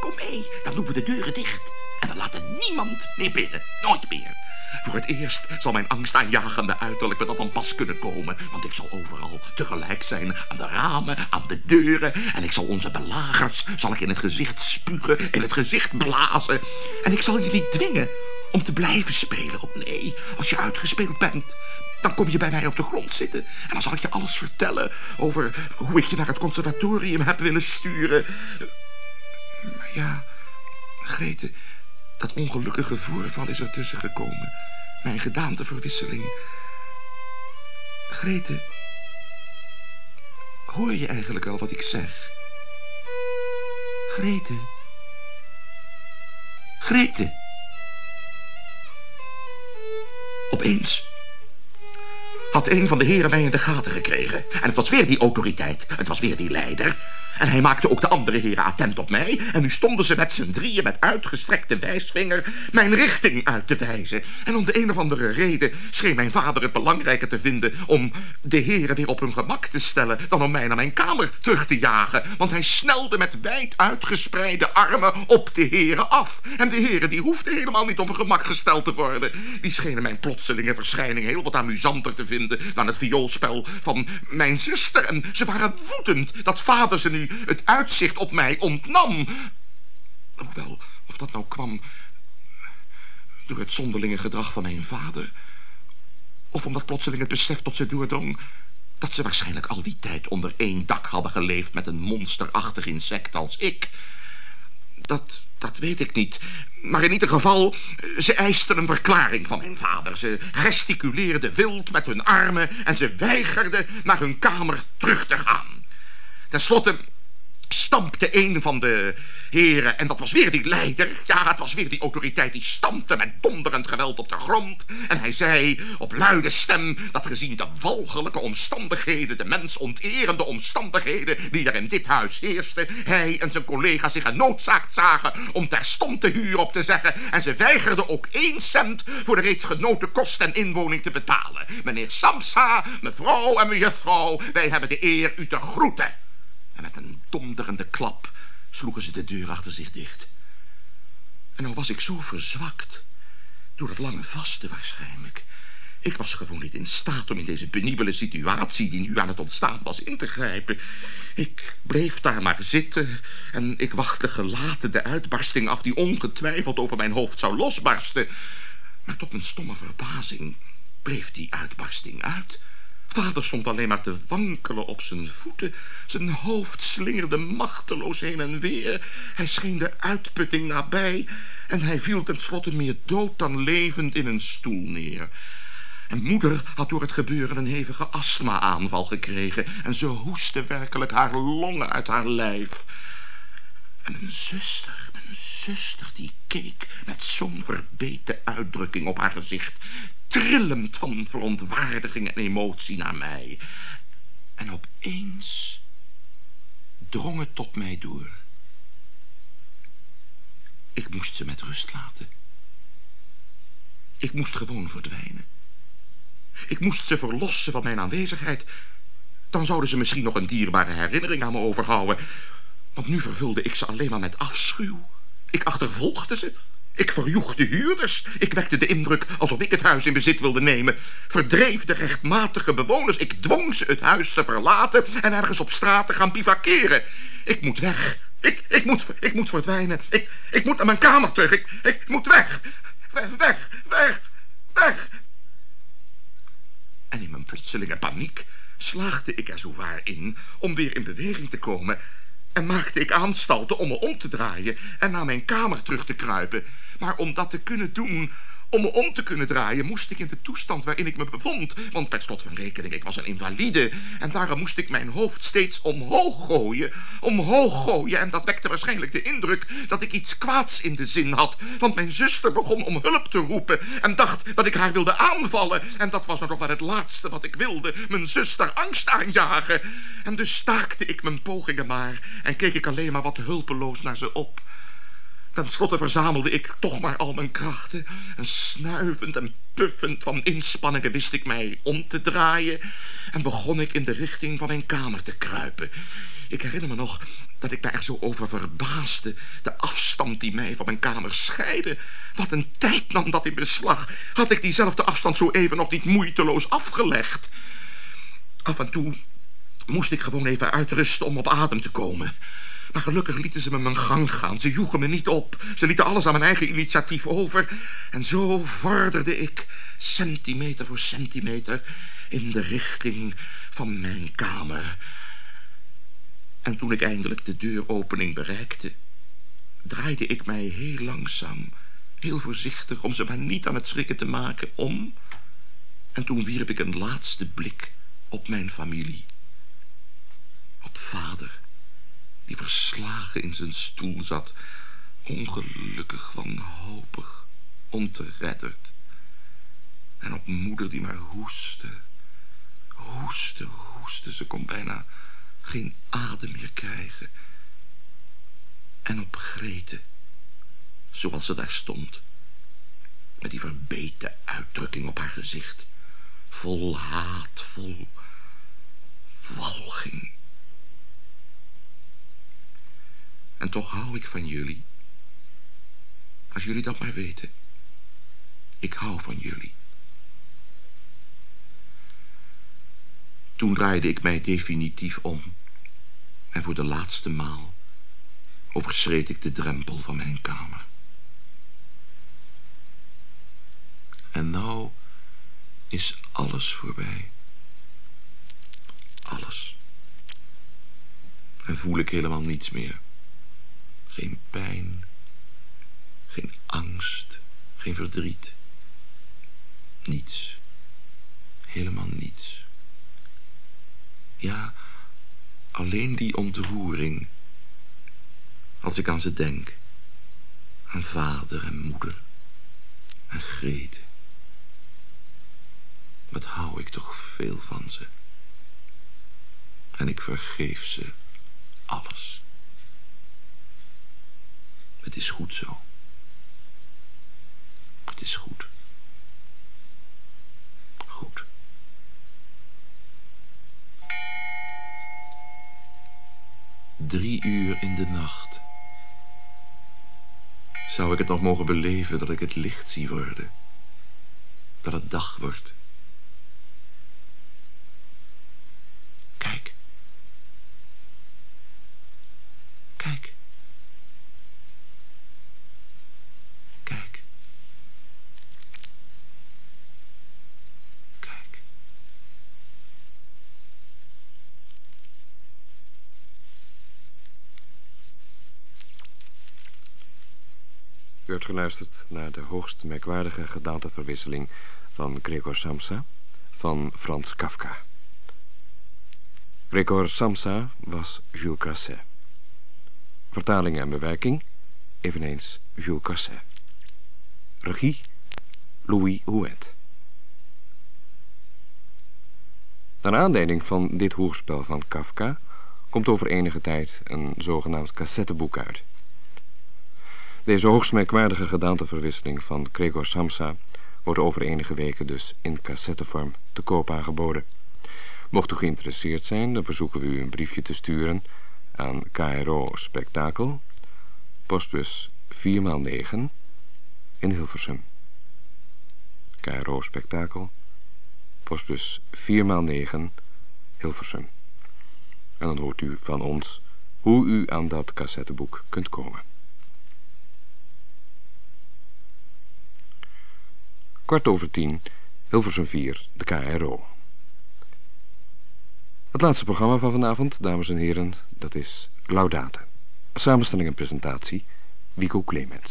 kom mee. Dan doen we de deuren dicht. En we laten niemand meer binnen. Nooit meer. Voor het eerst zal mijn angstaanjagende uiterlijk met op een pas kunnen komen. Want ik zal overal tegelijk zijn. Aan de ramen, aan de deuren. En ik zal onze belagers zal ik in het gezicht spugen, in het gezicht blazen. En ik zal je niet dwingen om te blijven spelen. Oh nee, als je uitgespeeld bent, dan kom je bij mij op de grond zitten. En dan zal ik je alles vertellen over hoe ik je naar het conservatorium heb willen sturen. Maar ja, Grete, dat ongelukkige voorval is er tussen gekomen. Mijn gedaanteverwisseling. Grete, hoor je eigenlijk al wat ik zeg? Grete. Grete. Opeens had een van de heren mij in de gaten gekregen. En het was weer die autoriteit. Het was weer die leider. En hij maakte ook de andere heren attent op mij. En nu stonden ze met z'n drieën met uitgestrekte wijsvinger mijn richting uit te wijzen. En om de een of andere reden scheen mijn vader het belangrijker te vinden om de heren weer op hun gemak te stellen dan om mij naar mijn kamer terug te jagen. Want hij snelde met wijd uitgespreide armen op de heren af. En de heren die hoefden helemaal niet op hun gemak gesteld te worden. Die schenen mijn plotselinge verschijning heel wat amusanter te vinden dan het vioolspel van mijn zuster. En ze waren woedend dat vader ze nu het uitzicht op mij ontnam. Hoewel, of dat nou kwam door het zonderlinge gedrag van mijn vader... of omdat plotseling het besef tot ze doordrong... dat ze waarschijnlijk al die tijd onder één dak hadden geleefd... met een monsterachtig insect als ik... Dat, dat weet ik niet. Maar in ieder geval, ze eisten een verklaring van mijn vader. Ze gesticuleerden wild met hun armen... en ze weigerden naar hun kamer terug te gaan. Ten slotte stampte een van de heren, en dat was weer die leider, ja, het was weer die autoriteit, die stampte met donderend geweld op de grond. En hij zei op luide stem dat gezien de walgelijke omstandigheden, de mensonterende omstandigheden die er in dit huis heersten, hij en zijn collega's zich genoodzaakt zagen om terstond de huur op te zeggen. En ze weigerden ook één cent voor de reeds genoten kost en inwoning te betalen. Meneer Samsa, mevrouw en mejuffrouw, wij hebben de eer u te groeten. En met een donderende klap sloegen ze de deur achter zich dicht. En dan was ik zo verzwakt. Door dat lange vaste waarschijnlijk. Ik was gewoon niet in staat om in deze penibele situatie die nu aan het ontstaan was in te grijpen. Ik bleef daar maar zitten en ik wachtte gelaten de uitbarsting af die ongetwijfeld over mijn hoofd zou losbarsten. Maar tot mijn stomme verbazing bleef die uitbarsting uit. Vader stond alleen maar te wankelen op zijn voeten. Zijn hoofd slingerde machteloos heen en weer. Hij scheen de uitputting nabij. En hij viel tenslotte meer dood dan levend in een stoel neer. En moeder had door het gebeuren een hevige astma-aanval gekregen. En ze hoestte werkelijk haar longen uit haar lijf. En mijn zuster, mijn zuster, die keek met zo'n verbeten uitdrukking op haar gezicht trillend van verontwaardiging en emotie naar mij. En opeens drong het tot mij door. Ik moest ze met rust laten. Ik moest gewoon verdwijnen. Ik moest ze verlossen van mijn aanwezigheid. Dan zouden ze misschien nog een dierbare herinnering aan me overhouden. Want nu vervulde ik ze alleen maar met afschuw. Ik achtervolgde ze, ik verjoeg de huurders. Ik wekte de indruk alsof ik het huis in bezit wilde nemen. Verdreef de rechtmatige bewoners. Ik dwong ze het huis te verlaten en ergens op straat te gaan bivakeren. Ik moet weg. Ik, ik, moet, ik moet verdwijnen. Ik, ik moet naar mijn kamer terug. Ik, ik moet weg. Weg, weg, weg, weg. En in mijn plotselinge paniek slaagde ik er zowaar in om weer in beweging te komen en maakte ik aanstalten om me om te draaien en naar mijn kamer terug te kruipen. Maar om dat te kunnen doen, om me om te kunnen draaien, moest ik in de toestand waarin ik me bevond. Want per slot van rekening, ik was een invalide. En daarom moest ik mijn hoofd steeds omhoog gooien. Omhoog gooien. En dat wekte waarschijnlijk de indruk dat ik iets kwaads in de zin had. Want mijn zuster begon om hulp te roepen. En dacht dat ik haar wilde aanvallen. En dat was nog wel het laatste wat ik wilde. Mijn zuster angst aanjagen. En dus staakte ik mijn pogingen maar. En keek ik alleen maar wat hulpeloos naar ze op. Ten slotte verzamelde ik toch maar al mijn krachten. En snuivend en puffend van inspanningen wist ik mij om te draaien. En begon ik in de richting van mijn kamer te kruipen. Ik herinner me nog dat ik mij er zo over verbaasde. De afstand die mij van mijn kamer scheidde. Wat een tijd nam dat in beslag. Had ik diezelfde afstand zo even nog niet moeiteloos afgelegd. Af en toe moest ik gewoon even uitrusten om op adem te komen. Maar gelukkig lieten ze me mijn gang gaan. Ze joegen me niet op. Ze lieten alles aan mijn eigen initiatief over. En zo vorderde ik, centimeter voor centimeter, in de richting van mijn kamer. En toen ik eindelijk de deuropening bereikte, draaide ik mij heel langzaam, heel voorzichtig, om ze maar niet aan het schrikken te maken, om. En toen wierp ik een laatste blik op mijn familie. Op vader die verslagen in zijn stoel zat, ongelukkig, wanhopig, onteredderd. En op moeder die maar hoestte, hoestte, hoestte. Ze kon bijna geen adem meer krijgen. En op Grete, zoals ze daar stond, met die verbeten uitdrukking op haar gezicht, vol haat, vol walging. En toch hou ik van jullie. Als jullie dat maar weten. Ik hou van jullie. Toen draaide ik mij definitief om. En voor de laatste maal overschreed ik de drempel van mijn kamer. En nou is alles voorbij. Alles. En voel ik helemaal niets meer. Geen pijn, geen angst, geen verdriet. Niets. Helemaal niets. Ja, alleen die ontroering Als ik aan ze denk. Aan vader en moeder. En Grete. Wat hou ik toch veel van ze. En ik vergeef ze alles. Het is goed zo. Het is goed. Goed. Drie uur in de nacht. Zou ik het nog mogen beleven dat ik het licht zie worden? Dat het dag wordt? Kijk. Kijk. Kijk. Kijk. U hebt geluisterd naar de hoogst merkwaardige gedaanteverwisseling van Gregor Samsa van Frans Kafka. Gregor Samsa was Jules Crasset. Vertaling en bewerking, eveneens Jules Crasset. Regie, Louis Houet. Naar aanleiding van dit hoorspel van Kafka komt over enige tijd een zogenaamd cassetteboek uit. Deze hoogst merkwaardige gedaanteverwisseling van Gregor Samsa wordt over enige weken dus in cassettevorm te koop aangeboden. Mocht u geïnteresseerd zijn, dan verzoeken we u een briefje te sturen aan KRO Spektakel, postbus 4x9 in Hilversum. KRO Spektakel, postbus 4x9 Hilversum. En dan hoort u van ons hoe u aan dat cassetteboek kunt komen. Kwart over tien, Hilversum 4, de KRO. Het laatste programma van vanavond, dames en heren, dat is Laudate. Samenstelling en presentatie, Wico Clemens.